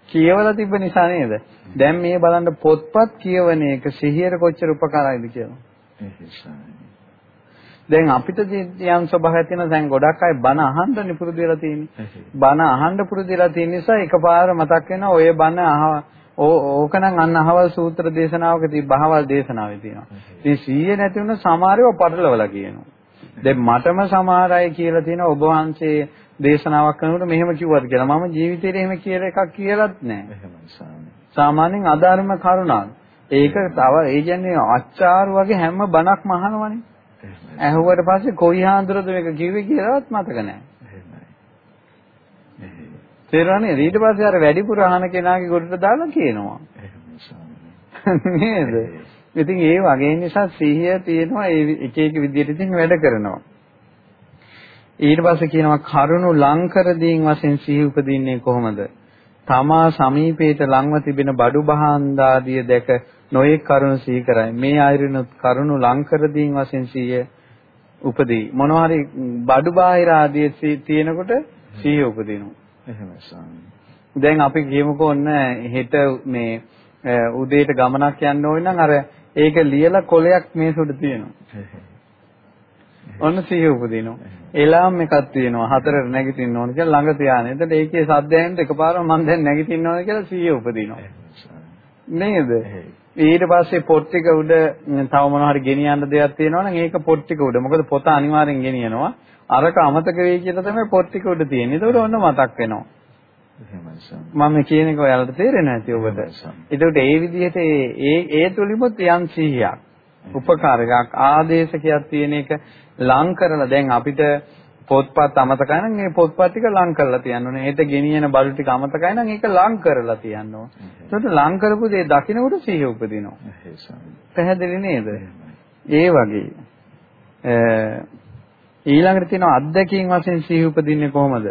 කියවලා තිබ්බ නිසා නේද? දැන් මේ බලන්න පොත්පත් කියවන එක සිහියට කොච්චර උපකාරයිද කියලා. දැන් අපිට යම් ස්වභාවයක් තියෙනවා දැන් ගොඩක් අය බණ අහන්න පුරුදු වෙලා තියෙන්නේ. බණ අහන්න පුරුදු වෙලා තියෙන නිසා එකපාර මතක් වෙනවා ඔය බණ අහ ඕකනම් අන්න අහවල් සූත්‍ර දේශනාවක තිබ්බහවල් දේශනාවේ තියෙනවා. ඉතින් 100 නැති වුණ සමහරව පටලවලා කියනවා. දැන් මටම සමහර අය කියලා තියෙනවා ඔබ වහන්සේ දේශනාවක් කරනකොට මෙහෙම කිව්වද කියලා. මම ජීවිතේට එහෙම කියලා එකක් කියලාත් නැහැ. සාමාන්‍යයෙන් අධර්ම කරුණා. ඒක තව ඒ කියන්නේ අච්චාරු වගේ හැම බණක්ම අහනවනේ. ඇහුවට පස්සේ කොයි හාඳුරද මේක කිව්වේ කියලාවත් මතක නැහැ. තේරෙන්නේ ඊට පස්සේ අර වැඩිපුර අහන කෙනාගේ ගොඩට දාලා කියනවා. නේද? ඉතින් ඒ වගේ නිසා සිහිය තියෙනවා ඒ එක එක විදිහට ඉතින් වැඩ කරනවා. ඊට පස්සේ කියනවා කරුණු ලංකර දීන් වශයෙන් සිහි උපදින්නේ කොහොමද? තමා සමීපේට ලංව තිබෙන බඩු බහාන්දාදිය දැක නොයෙක් කරුණු සිහි කරයි. මේ ආයුරිනුත් කරුණු ලංකර දීන් වශයෙන් සිහිය උපදී. මොනවා හරි බඩු බාහිර ආදිය තියෙනකොට සිහිය උපදිනවා. එහෙමයි ස්වාමී. දැන් අපි කියමුකෝ ඔන්න හෙට මේ උදේට ගමනක් යන්න ඕන නම් අර ඒක ලියලා කොලයක් මේස උඩ තියෙනවා. ඔන්න සිහිය උපදිනවා. එලාම් එකක් තියෙනවා. හතරට නැගිටින්න ඕන කියලා ළඟ තියාගෙන. එතකොට ඒකේ සද්ද ඇහෙනද එකපාරම මම දැන් නැගිටින්න ඕන කියලා සිහිය උපදිනවා. නේද? ඊට පස්සේ පොත් ටික උඩ තව මොනවා හරි ගෙනියන්න දෙයක් තියෙනවා නම් ඒක පොත් ටික උඩ. මොකද පොත අනිවාර්යෙන් ගෙනියනවා. අරක අමතක වෙයි කියලා තමයි පොත් ටික උඩ තියෙන්නේ. ඒකට ඔන්න මතක් වෙනවා. මම කියන එක ඔයාලට තේරෙන්නේ නැති ඔබට. ඒකට ඒ විදිහට ඒ ඒ තුලිමුත් යම් සිහියක් උපකාරකයක් ආදේශකයක් තියෙන එක ලං කරලා දැන් අපිට පොත්පත් අමතකයි නම් මේ පොත්පත් ටික ලං කරලා තියන්න ඕනේ. ඒට ගෙනියන බලු ටික අමතකයි නම් ඒක ලං කරලා තියන්න ඕනේ. ඒකට ලං කරපු දේ දකින්නකොට සිහිය උපදිනවා. පැහැදිලි නේද? ඒ වගේ ඊළඟට තියෙනවා අත්දැකීම් වශයෙන් සිහි උපදින්නේ කොහොමද?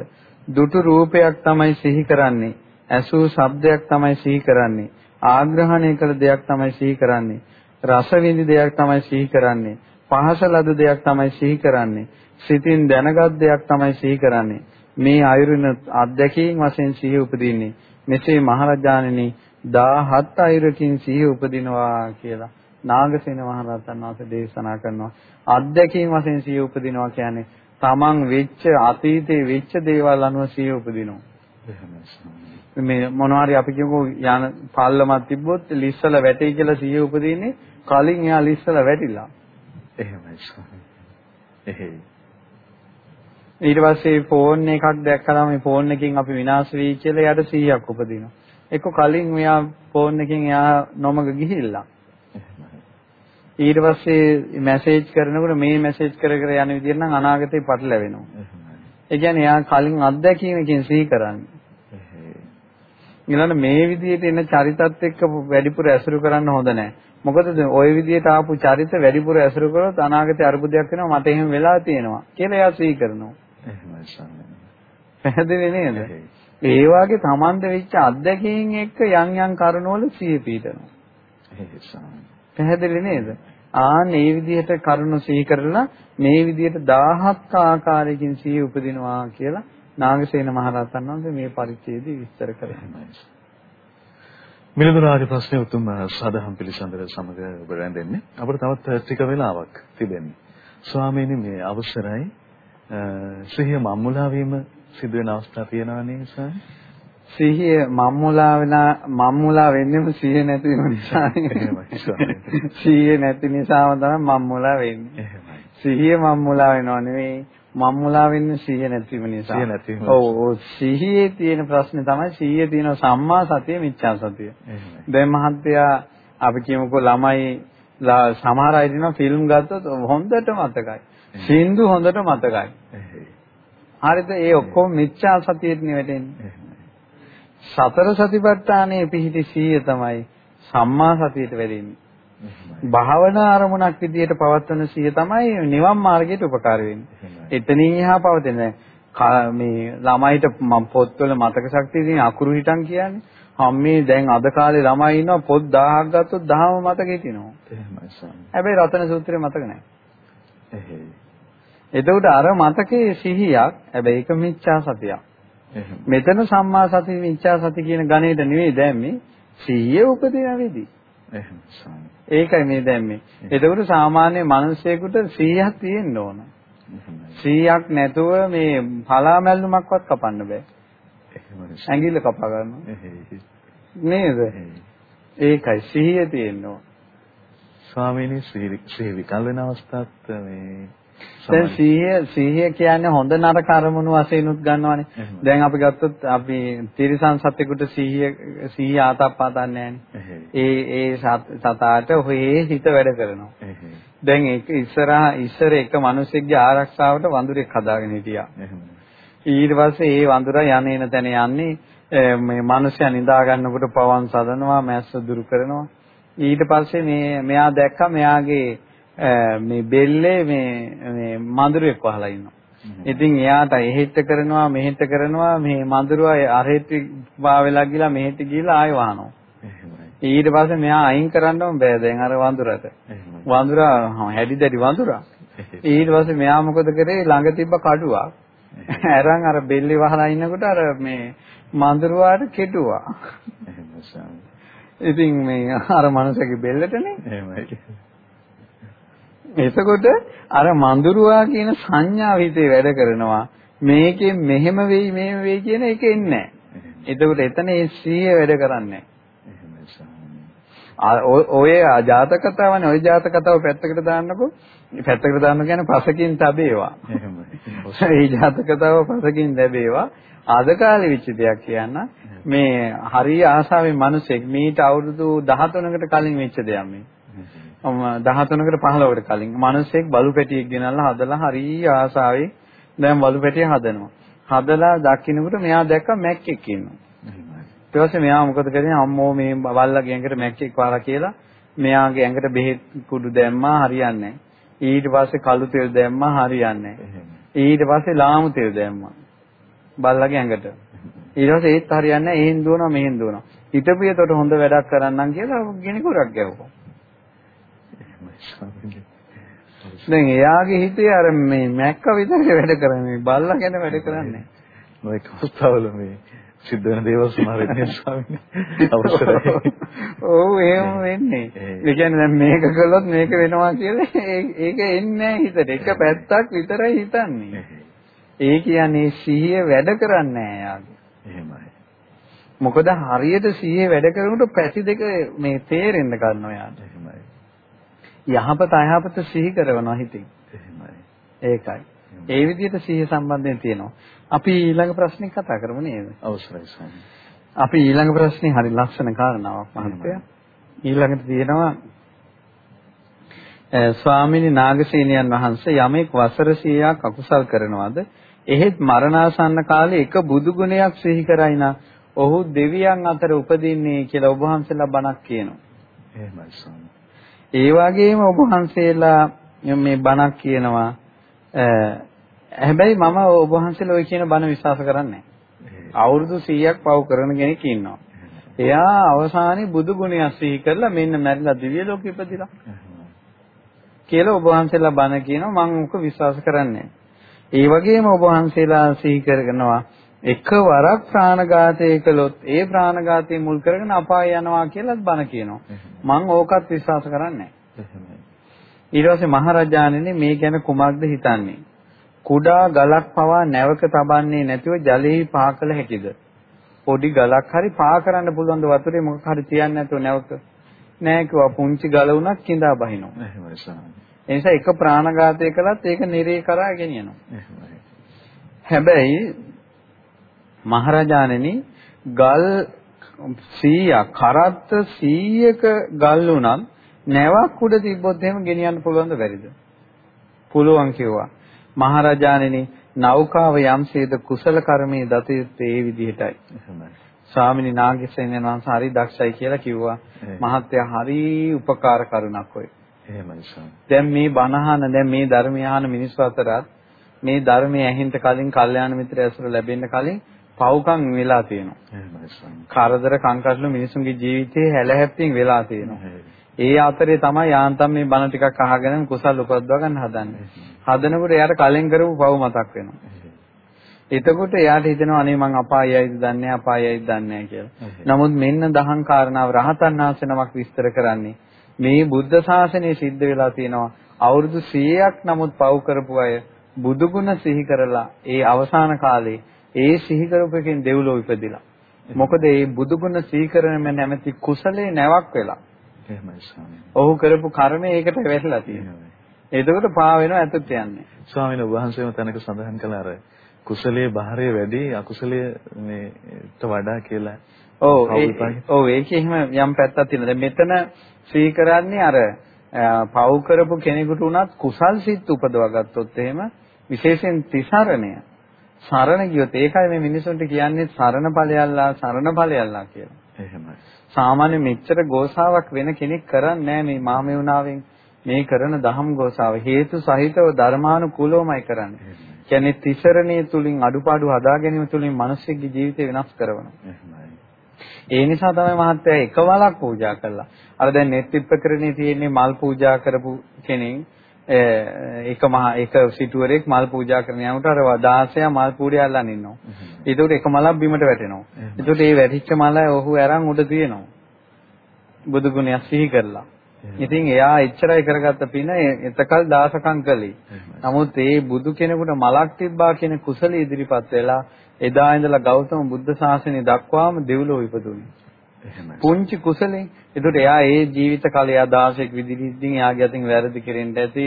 දුටු රූපයක් තමයි සිහි කරන්නේ. ඇසූ ශබ්දයක් තමයි සිහි කරන්නේ. ආග්‍රහණය කළ දෙයක් තමයි සිහි කරන්නේ. රස විඳි දෙයක් තමයි සිහි කරන්නේ. පහස ලද දෙයක් තමයි සිහි කරන්නේ. සිතින් දැනගත් දෙයක් තමයි සිහි කරන්නේ. මේ අයුරින අත්දැකීම් වශයෙන් සිහි උපදින්නේ. මෙසේ මහරජාණෙනි 17 අයුරකින් සිහි උපදිනවා කියලා නාගසේන මහරහතන් වහන්සේ දේශනා කරනවා. අත්දැකීම් වශයෙන් සිය උපදිනවා කියන්නේ තමන් වෙච්ච අතීතේ වෙච්ච දේවල් අනුව සිය උපදිනවා. මේ මොනවාරි අපි කියමු යන පල්ලමක් තිබ්බොත් ලිස්සල වැටේ කියලා සිය උපදින්නේ කලින් එයා ලිස්සල වැටිලා. එහෙමයි ස්වාමී. එහෙයි. ඊට පස්සේ ෆෝන් එකක් දැක්කම මේ ෆෝන් එකකින් අපි විනාශ වෙයි කියලා එයාට 100ක් උපදිනවා. එක්ක කලින් මෙයා ෆෝන් එකකින් එයා නොමග ගිහිල්ලා. ඊට පස්සේ මැසේජ් කරනකොට මේ මැසේජ් කර කර යන විදිහ නම් අනාගතේ පටලැවෙනවා. ඒ කියන්නේ එයා කලින් අත්දැකීමකින් සිහි කරන්නේ. ඊළඟ මේ විදිහට එන චරිතත් එක්ක වැඩිපුර ඇසුරු කරන්න හොඳ නැහැ. මොකද ওই විදිහට ආපු චරිත වැඩිපුර ඇසුරු කරොත් අනාගතේ අරුබුදයක් වෙනවා මට එහෙම වෙලා තියෙනවා කියලා එයා සිහි කරනවා. පැහැදිලි නේද? ඒ වගේ Tamande වෙච්ච අත්දැකීම් එක්ක යම් යම් කරුණවල සිහි පීඩනවා. පැහැදිලි නේද? ආන් මේ විදිහට කරුණ සිහි කරලා මේ විදිහට 17 ආකාරයකින් සිහි උපදිනවා කියලා නාගසේන මහරහතන් වහන්සේ මේ පරිච්ඡේදය විස්තර කරනවා. මිලිඳු රාජ ප්‍රශ්නේ උතුම් සාදහම් පිළිසඳර සමග ඔබ රැඳෙන්නේ. අපිට තවත් ටික වෙලාවක් තිබෙන්නේ. ස්වාමීනි මේ අවසරයි සිහිය මම්මුලා වීම සිදුවෙන අවස්ථා තියෙනවා නේද සිහිය මම්මුලා වෙනා මම්මුලා වෙන්නේම සිහිය නැති නිසා. සිහිය නැති නිසාම තමයි මම්මුලා වෙන්නේ. සිහිය මම්මුලා වෙනව නෙවෙයි මම්මුලා වෙන්නේ සිහිය නැතිවීම නිසා. සිහිය නැතිවීම. ඔව් සිහියේ තියෙන ප්‍රශ්නේ තමයි සිහියේ තියෙන සම්මා සතිය මිච්ඡා සතිය. දැන් මහත්තයා අපි කියමුකෝ ළමයි සමහර අය දිනවා ෆිල්ම් ගත්තොත් හොඳට මතකයි. සින්දු හොඳට මතකයි. හරිද? ඒ ඔක්කොම මිච්ඡා සතියට නෙවෙටෙන්නේ. සතර සතිපට්ඨානයේ පිහිටි සීය තමයි සම්මා සතියට වෙලෙන්නේ. භාවනා අරමුණක් විදියට පවත්වන සීය තමයි නිවන් මාර්ගයට උපකාර වෙන්නේ. එතනින් එහා පවතින මේ ළමයිට මම පොත්වල මතක ශක්තිය තියෙන අකුරු හිටන් කියන්නේ අම්මේ දැන් අද කාලේ ළමයි ඉන්නවා පොත් 1000ක් ගත්තොත් 1000ම මතක හිටිනවා. එහෙමයි ස්වාමී. හැබැයි රතන සූත්‍රය මතක නැහැ. එහෙයි. එතකොට අර මතකයේ සිහියක් හැබැයි ඒක මිච්ඡා සතියක්. මෙතන සම්මා සති මිච්ඡා සති කියන ගණේට නෙවෙයි දැම්මේ සිහිය උපදින වෙදී. ඒකයි මේ දැම්මේ. එතකොට සාමාන්‍ය මිනිසෙකුට 100ක් තියෙන්න ඕන. 100ක් නැතුව මේ පලා මැල්ලුමක්වත් කපන්න බෑ. ඇඟිල්ල කපා ගන්නවා. නේද? ඒකයි සිහිය තියෙන්න ඕන. ස්වාමීනි ශ්‍රී විකල් වෙන අවස්ථාවත් මේ දැන් සිහිය සිහිය කියන්නේ හොඳ නරක අරමුණු වශයෙන් උත් ගන්නවානේ. දැන් අපි ගත්තොත් අපි තිරිසන් සතෙකුට සිහිය සිහිය ආතප්පාතන්නේ එහෙයි. ඒ ඒ සතාට ඔහේ හිත වැඩ කරනවා. දැන් ඒක ඉස්සරහා ඉස්සර එක මිනිසෙක්ගේ ආරක්ෂාවට වඳුරෙක් හදාගෙන හිටියා. ඊට පස්සේ ඒ වඳුරා යන්නේන තැන යන්නේ මේ මිනිස්සයා නිදා ගන්නකොට පවන් සදනවා මැස්ස දුරු කරනවා. ඊට පස්සේ මේ මෙයා දැක්කා මෙයාගේ මේ බෙල්ලේ මේ මේ මඳුරෙක් වහලා ඉන්නවා. ඉතින් එයාට එහෙට කරනවා මෙහෙට කරනවා මේ මඳුරුවා අරහෙට වා වෙලා ගිලා මෙහෙට ගිහලා ආයෙ වහනවා. ඊට පස්සේ මෙයා අයින් කරන්නම බෑ දැන් අර වඳුරට. වඳුරා හැඩි දැඩි වඳුරා. ඊට පස්සේ මෙයා මොකද කරේ ළඟ තිබ්බ කඩුවක්. අරන් අර බෙල්ලේ වහලා ඉන්නකොට අර මේ මඳුරුවාට කෙටුවා. ඉතින් මේ අර මනුස්සගේ බෙල්ලටනේ. එහෙමයි. එතකොට අර මඳුරුවා කියන සංඥාව හිතේ වැඩ කරනවා. මේකෙන් මෙහෙම වෙයි මෙහෙම වෙයි කියන එක එන්නේ නැහැ. එතකොට එතන ඒ සීය වැඩ කරන්නේ ඔය ජාතක කතාවනේ ඔය ජාතක කතාව පැත්තකට දාන්නකෝ. පැත්තකට දාන්න කියන්නේ පසකින් තබේවා. එහෙමයි. [LAUGHS] ඒ ජාතක කතාව පසකින් ලැබේවා. අද කාලේ වෙච්ච දෙයක් කියන්න මේ හරිය ආසාවෙන් මිනිසෙක් මීට අවුරුදු 13කට කලින් වෙච්ච දෙයක් මේ. 13කට 15කට කලින්. මිනිසෙක් බලු පැටියෙක් ගෙනල්ලා හදලා හරිය ආසාවෙන් දැන් බලු පැටිය හදනවා. හදලා දකින්නකොට මෙයා දැක්ක මැක්කෙක් ඉන්නවා. ඊට පස්සේ මෙයා මොකද කරන්නේ අම්මෝ මේ බල්ලගේ ඇඟට මැක්කෙක් පාලා කියලා මෙයාගේ ඇඟට බෙහෙත් කුඩු දැම්මා හරියන්නේ ඊට පස්සේ කළු තෙල් දැම්මා හරියන්නේ ඊට පස්සේ ලාමු තෙල් දැම්මා බල්ලගේ ඇඟට. ඊට පස්සේ ඒත් හරියන්නේ නැහැ එහෙන් දුවනවා මෙහෙන් දුවනවා. හිතපියතට හොඳ වැඩක් කරන්නම් කියලා ගෙනිකුරක් ගැව්වා. [LAUGHS] දැන් එයාගේ හිතේ අර මේ මැක්ක විතරේ වැඩ කරන්නේ බල්ලා ගැන වැඩ කරන්නේ ඔය කස්තාවල මේ සිද්ධ වෙන දේවල් සමහර වෙන්නේ ස්වාමීනි අවසරයි. [LAUGHS] ඔව් එහෙම වෙන්නේ. ඒ කියන්නේ දැන් මේක කළොත් මේක වෙනවා කියලා [LAUGHS] ඒක එන්නේ හිතට. එක පැත්තක් විතරයි හිතන්නේ. ඒ කියන්නේ සිහිය වැඩ කරන්නේ නැහැ එහෙමයි. මොකද හරියට සිහිය වැඩ කරනකොට පැති දෙක මේ තේරෙන්න ගන්නවා යාට. යහපත අයහපත සිහි කරනවා හිතින්. ඒකයි. ඒ විදිහට සිහිය සම්බන්ධයෙන් තියෙනවා. අපි ඊළඟ ප්‍රශ්නේ කතා කරමු නේද? අවසරයි ස්වාමී. අපි ඊළඟ ප්‍රශ්නේ හරි ලස්සන කාරණාවක් මහත්තයා. ඊළඟට තියෙනවා ස්වාමිනී නාගසේනියන් වහන්සේ යමෙක් වසර 100ක් අකුසල් කරනවාද එහෙත් මරණාසන්න කාලේ එක බුදු ගුණයක් සිහි කරයි නම් ඔහු දෙවියන් අතර උපදින්නේ කියලා ඔබ වහන්සේලා බණක් කියනවා. එහෙමයි ස්වාමී. ඒ වගේම ඔබ වහන්සේලා මේ බණක් කියනවා හැබැයි මම ඔබ වහන්සේලා ඔය කියන බණ විශ්වාස කරන්නේ අවුරුදු 100ක් පව් කරන කෙනෙක් ඉන්නවා. එයා අවසානයේ බුදු ගුණයක් සිහි කරලා මෙන්න මැරිලා දිව්‍ය ලෝකෙ ඉපදිලා. කියලා ඔබ වහන්සේලා බණ කියනවා. මම උක විශ්වාස කරන්නේ ඒ වගේම ඔබ වහන්සේලා සිහි කරනවා එකවරක් ප්‍රාණඝාතය කළොත් ඒ ප්‍රාණඝාතය මුල් කරගෙන අපාය යනවා කියලාත් බණ කියනවා. මම ඕකත් විශ්වාස කරන්නේ ඊට පස්සේ මහරජාණෙනි මේ ගැන කුමක්ද හිතන්නේ? කුඩා ගලක් පවා නැවක තබන්නේ නැතිව ජලෙහි පා කළ හැකිද? පොඩි ගලක් හරි පා කරන්න පුළුවන් ද වතුරේ මොකක් හරි තියන්නේ නැතුව නැවක? නෑ කිව්වා පුංචි ගල වුණත් කිඳා බහිනවා. එහෙමයි සාමි. ඒ නිසා එක ප්‍රාණඝාතය කළත් ඒක නිරේ කරා ගෙනියනවා. හැබැයි මහරජාණෙනි ගල් 100ක් කරත්ත 100ක ගල් උනත් නැවක් උඩ තිබ්බොත් එහෙම ගෙනියන්න පුළුවන්ද බැරිද? පුළුවන් කිව්වා. මහරජාණෙනි නෞකාව යම්සේද කුසල කර්මයේ දත යුත්තේ ඒ විදිහටයි. ස්වාමිනී නාගසේනයන් වහන්සේ හරි දක්ෂයි කියලා කිව්වා. මහත්ය හරි උපකාර කරුණක් ඔය. එහෙමයි දැන් මේ බණහන දැන් මේ ධර්මය අහන මිනිස්සු අතරත් මේ ධර්මයේ ඇහින්ට කලින් කල්යාණ මිත්‍ර ඇසුර ලැබෙන්න කලින් පව්කම් වෙලා තියෙනවා. කරදර කංකටළු මිනිසුන්ගේ ජීවිතේ හැලහැප්පීම් වෙලා තියෙනවා. ඒ අතරේ තමයි යාන්තම් මේ බණ ටිකක් අහගෙන කුසල් උපදවා ගන්න හදන්නේ. හදනකොට එයාට කලින් කරපු පව් මතක් වෙනවා. එතකොට එයාට හිතෙනවා අනේ මං අපායයිද දන්නේ අපායයිද දන්නේ කියලා. නමුත් මෙන්න දහම් කාරණාව රහතන් වහන්සේ නමක් විස්තර කරන්නේ මේ බුද්ධ ශාසනය සිද්ධ වෙලා තියෙනවා අවුරුදු 100ක් නමුත් පව් කරපු අය බුදුගුණ සිහි කරලා ඒ අවසාන කාලේ ඒ සිහි කරපු එකෙන් දෙව්ලොව ඉපදිලා. මොකද මේ බුදුගුණ කරන නැමැති කුසලේ නැවක් වෙලා. එහෙමයි ස්වාමීනි. ඔහු කරපු කර්මය ඒකට වැටලා තියෙනවා. එතකොට පා වෙනවා ඇතුත් යන්නේ. ස්වාමීන් වහන්සේම තැනක සඳහන් කළ අර කුසලයේ බහරය වැඩි අකුසලයේ මේට වඩා කියලා. ඔව් ඔව් ඒකේ එහෙම යම් පැත්තක් තියෙනවා. දැන් මෙතන සී කරන්නේ අර පව් කරපු කෙනෙකුට උනත් කුසල් සිත් උපදවා ගත්තොත් එහෙම විශේෂයෙන් තිසරණය සරණ ගියොත් ඒකයි මේ මිනිසුන්ට කියන්නේ සරණ ඵලයල්ලා සරණ ඵලයල්ලා කියලා. එහෙමයි. සාමාන්‍ය මෙච්චර ගෝසාවක් වෙන කෙනෙක් කරන්නේ නැහැ මේ මහමෙවුනාවෙන් මේ කරන දහම් ගෝසාව හේතු සහිතව ධර්මානුකූලවමයි කරන්නේ. කියන්නේ තිසරණයේ තුලින් අඩුපාඩු හදා ගැනීම තුලින් මිනිස්සෙක්ගේ ජීවිතය වෙනස් කරනවා. ඒ නිසා තමයි මහත්තයා එක වලක් පූජා කළා. අර දැන් නෙත්ති ප්‍රකරණේ තියෙන්නේ මල් පූජා කරපු කෙනෙක් එක මහ එක සිටුවරෙක් මල් පූජා කරන යනකොට අර 16 මල් පූඩිය අල්ලන් ඉන්නවා. ඒකට එක මලක් බිමට වැටෙනවා. ඒකට ඒ වැටිච්ච මල ඔහු අරන් උඩ තියෙනවා. බුදු ගුණය සිහි කරලා. ඉතින් එයා එච්චරයි කරගත්ත පින එතකල් දාසකම් කළේ. නමුත් ඒ බුදු කෙනෙකුට මලක් තිබ්බා කියන කුසල ඉදිරිපත් වෙලා එදා ඉඳලා ගෞතම බුද්ධ ශාසනය දක්වාම දෙව්ලොව ඉපදුනේ. පුංචි කුසලෙන්. ඒකට එයා ඒ ජීවිත කාලය එයා 16ක් විදිහින් එයාගේ අතින් වැරදි කෙරෙන්න ඇති.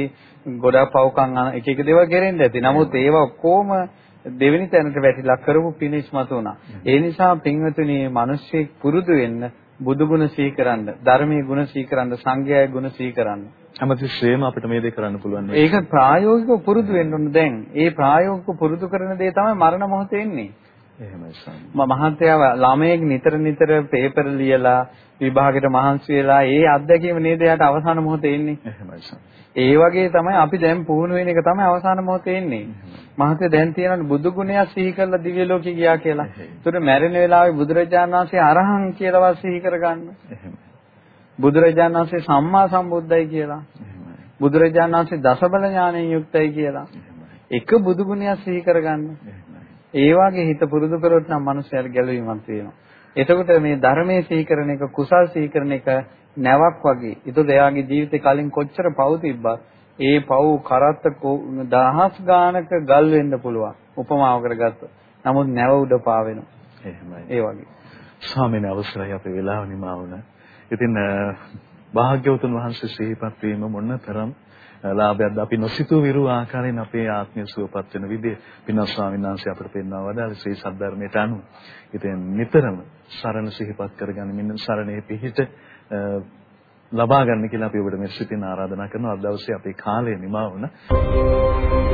ගොඩක් පව්කම් එක එක දේවල් කෙරෙන්න ඇති. නමුත් ඒවා කොහොම දෙවෙනි තැනට වැටිලා කරපු පින ඉස්මතු වුණා. ඒ නිසා පින්වතුනි මිනිස්සෙක් පුරුදු වෙන්න බුදු ගුණ සීකරන්න, ධර්මයේ ගුණ සීකරන්න, සංඝයාගේ ගුණ සීකරන්න. හැමතිස්සෙම අපිට මේ දේ කරන්න පුළුවන්. ඒක ප්‍රායෝගිකව පුරුදු වෙන්න ඕන දැන්. ඒ ප්‍රායෝගිකව පුරුදු කරන දේ තමයි මරණ මොහොතේ එන්නේ. එහෙමයි ස්වාමී. මම මහත්තයා ළමයෙක් නිතර නිතර පේපර් ලියලා විභාගෙට මහන්සි වෙලා ඒ අත්දැකීම නේද යාට අවසාන මොහොතේ එන්නේ. එහෙමයි ස්වාමී. ඒ වගේ තමයි අපි දැන් පුහුණු වෙන එක තමයි අවසාන මොහොතේ එන්නේ. මහත්තයා දැන් තියෙනවා බුදු ගුණය සිහි කරලා දිව්‍ය ලෝකෙ ගියා කියලා. ඒතර මැරෙන වෙලාවේ බුදුරජාණන් වහන්සේ අරහං කියලාවත් සිහි කරගන්න. බුදුරජාණන් වහන්සේ සම්මා සම්බුද්දයි කියලා. බුදුරජාණන් වහන්සේ දසබල ඥාණයෙන් යුක්තයි කියලා. එක බුදු ගුණය සිහි කරගන්න. ඒ වගේ හිත පුරුදු කරොත් නම් මනුස්සයාට ගැලවීමක් තියෙනවා. එතකොට මේ ධර්මයේ සිහි කරන එක කුසල් සිහි කරන එක නැවක් වගේ. ඒතකොට එයාගේ ජීවිතේ කලින් කොච්චර පව් තිබ්බත් ඒ පව් කරත්ත දහස් ගානක ගල් වෙන්න පුළුවන්. උපමාව කරගත්තොත්. නමුත් නැව උඩ පාවෙනවා. එහෙමයි. ඒ වගේ. ස්වාමීන් අවසරයි අපේ වෙලාව නිමා වුණා. ඉතින් භාග්‍යවතුන් වහන්සේ සිහිපත් වීම මොනතරම් ලාභයක්ද අපි නොසිතූ විරු ආකාරයෙන් අපේ ආත්මය සුවපත් වෙන විදිහ පින්වත් ස්වාමීන් වහන්සේ අපට පෙන්වා වදාළ ශ්‍රී සද්ධර්මයට අනුව. ඉතින් නිතරම සරණ සිහිපත් කරගනිමින් සරණේ පිහිට ලබා ගන්න කියලා අපි ඔබට මෙසිතින් ආරාධනා කරනවා. අද දවසේ අපේ කාලය නිමා වුණා.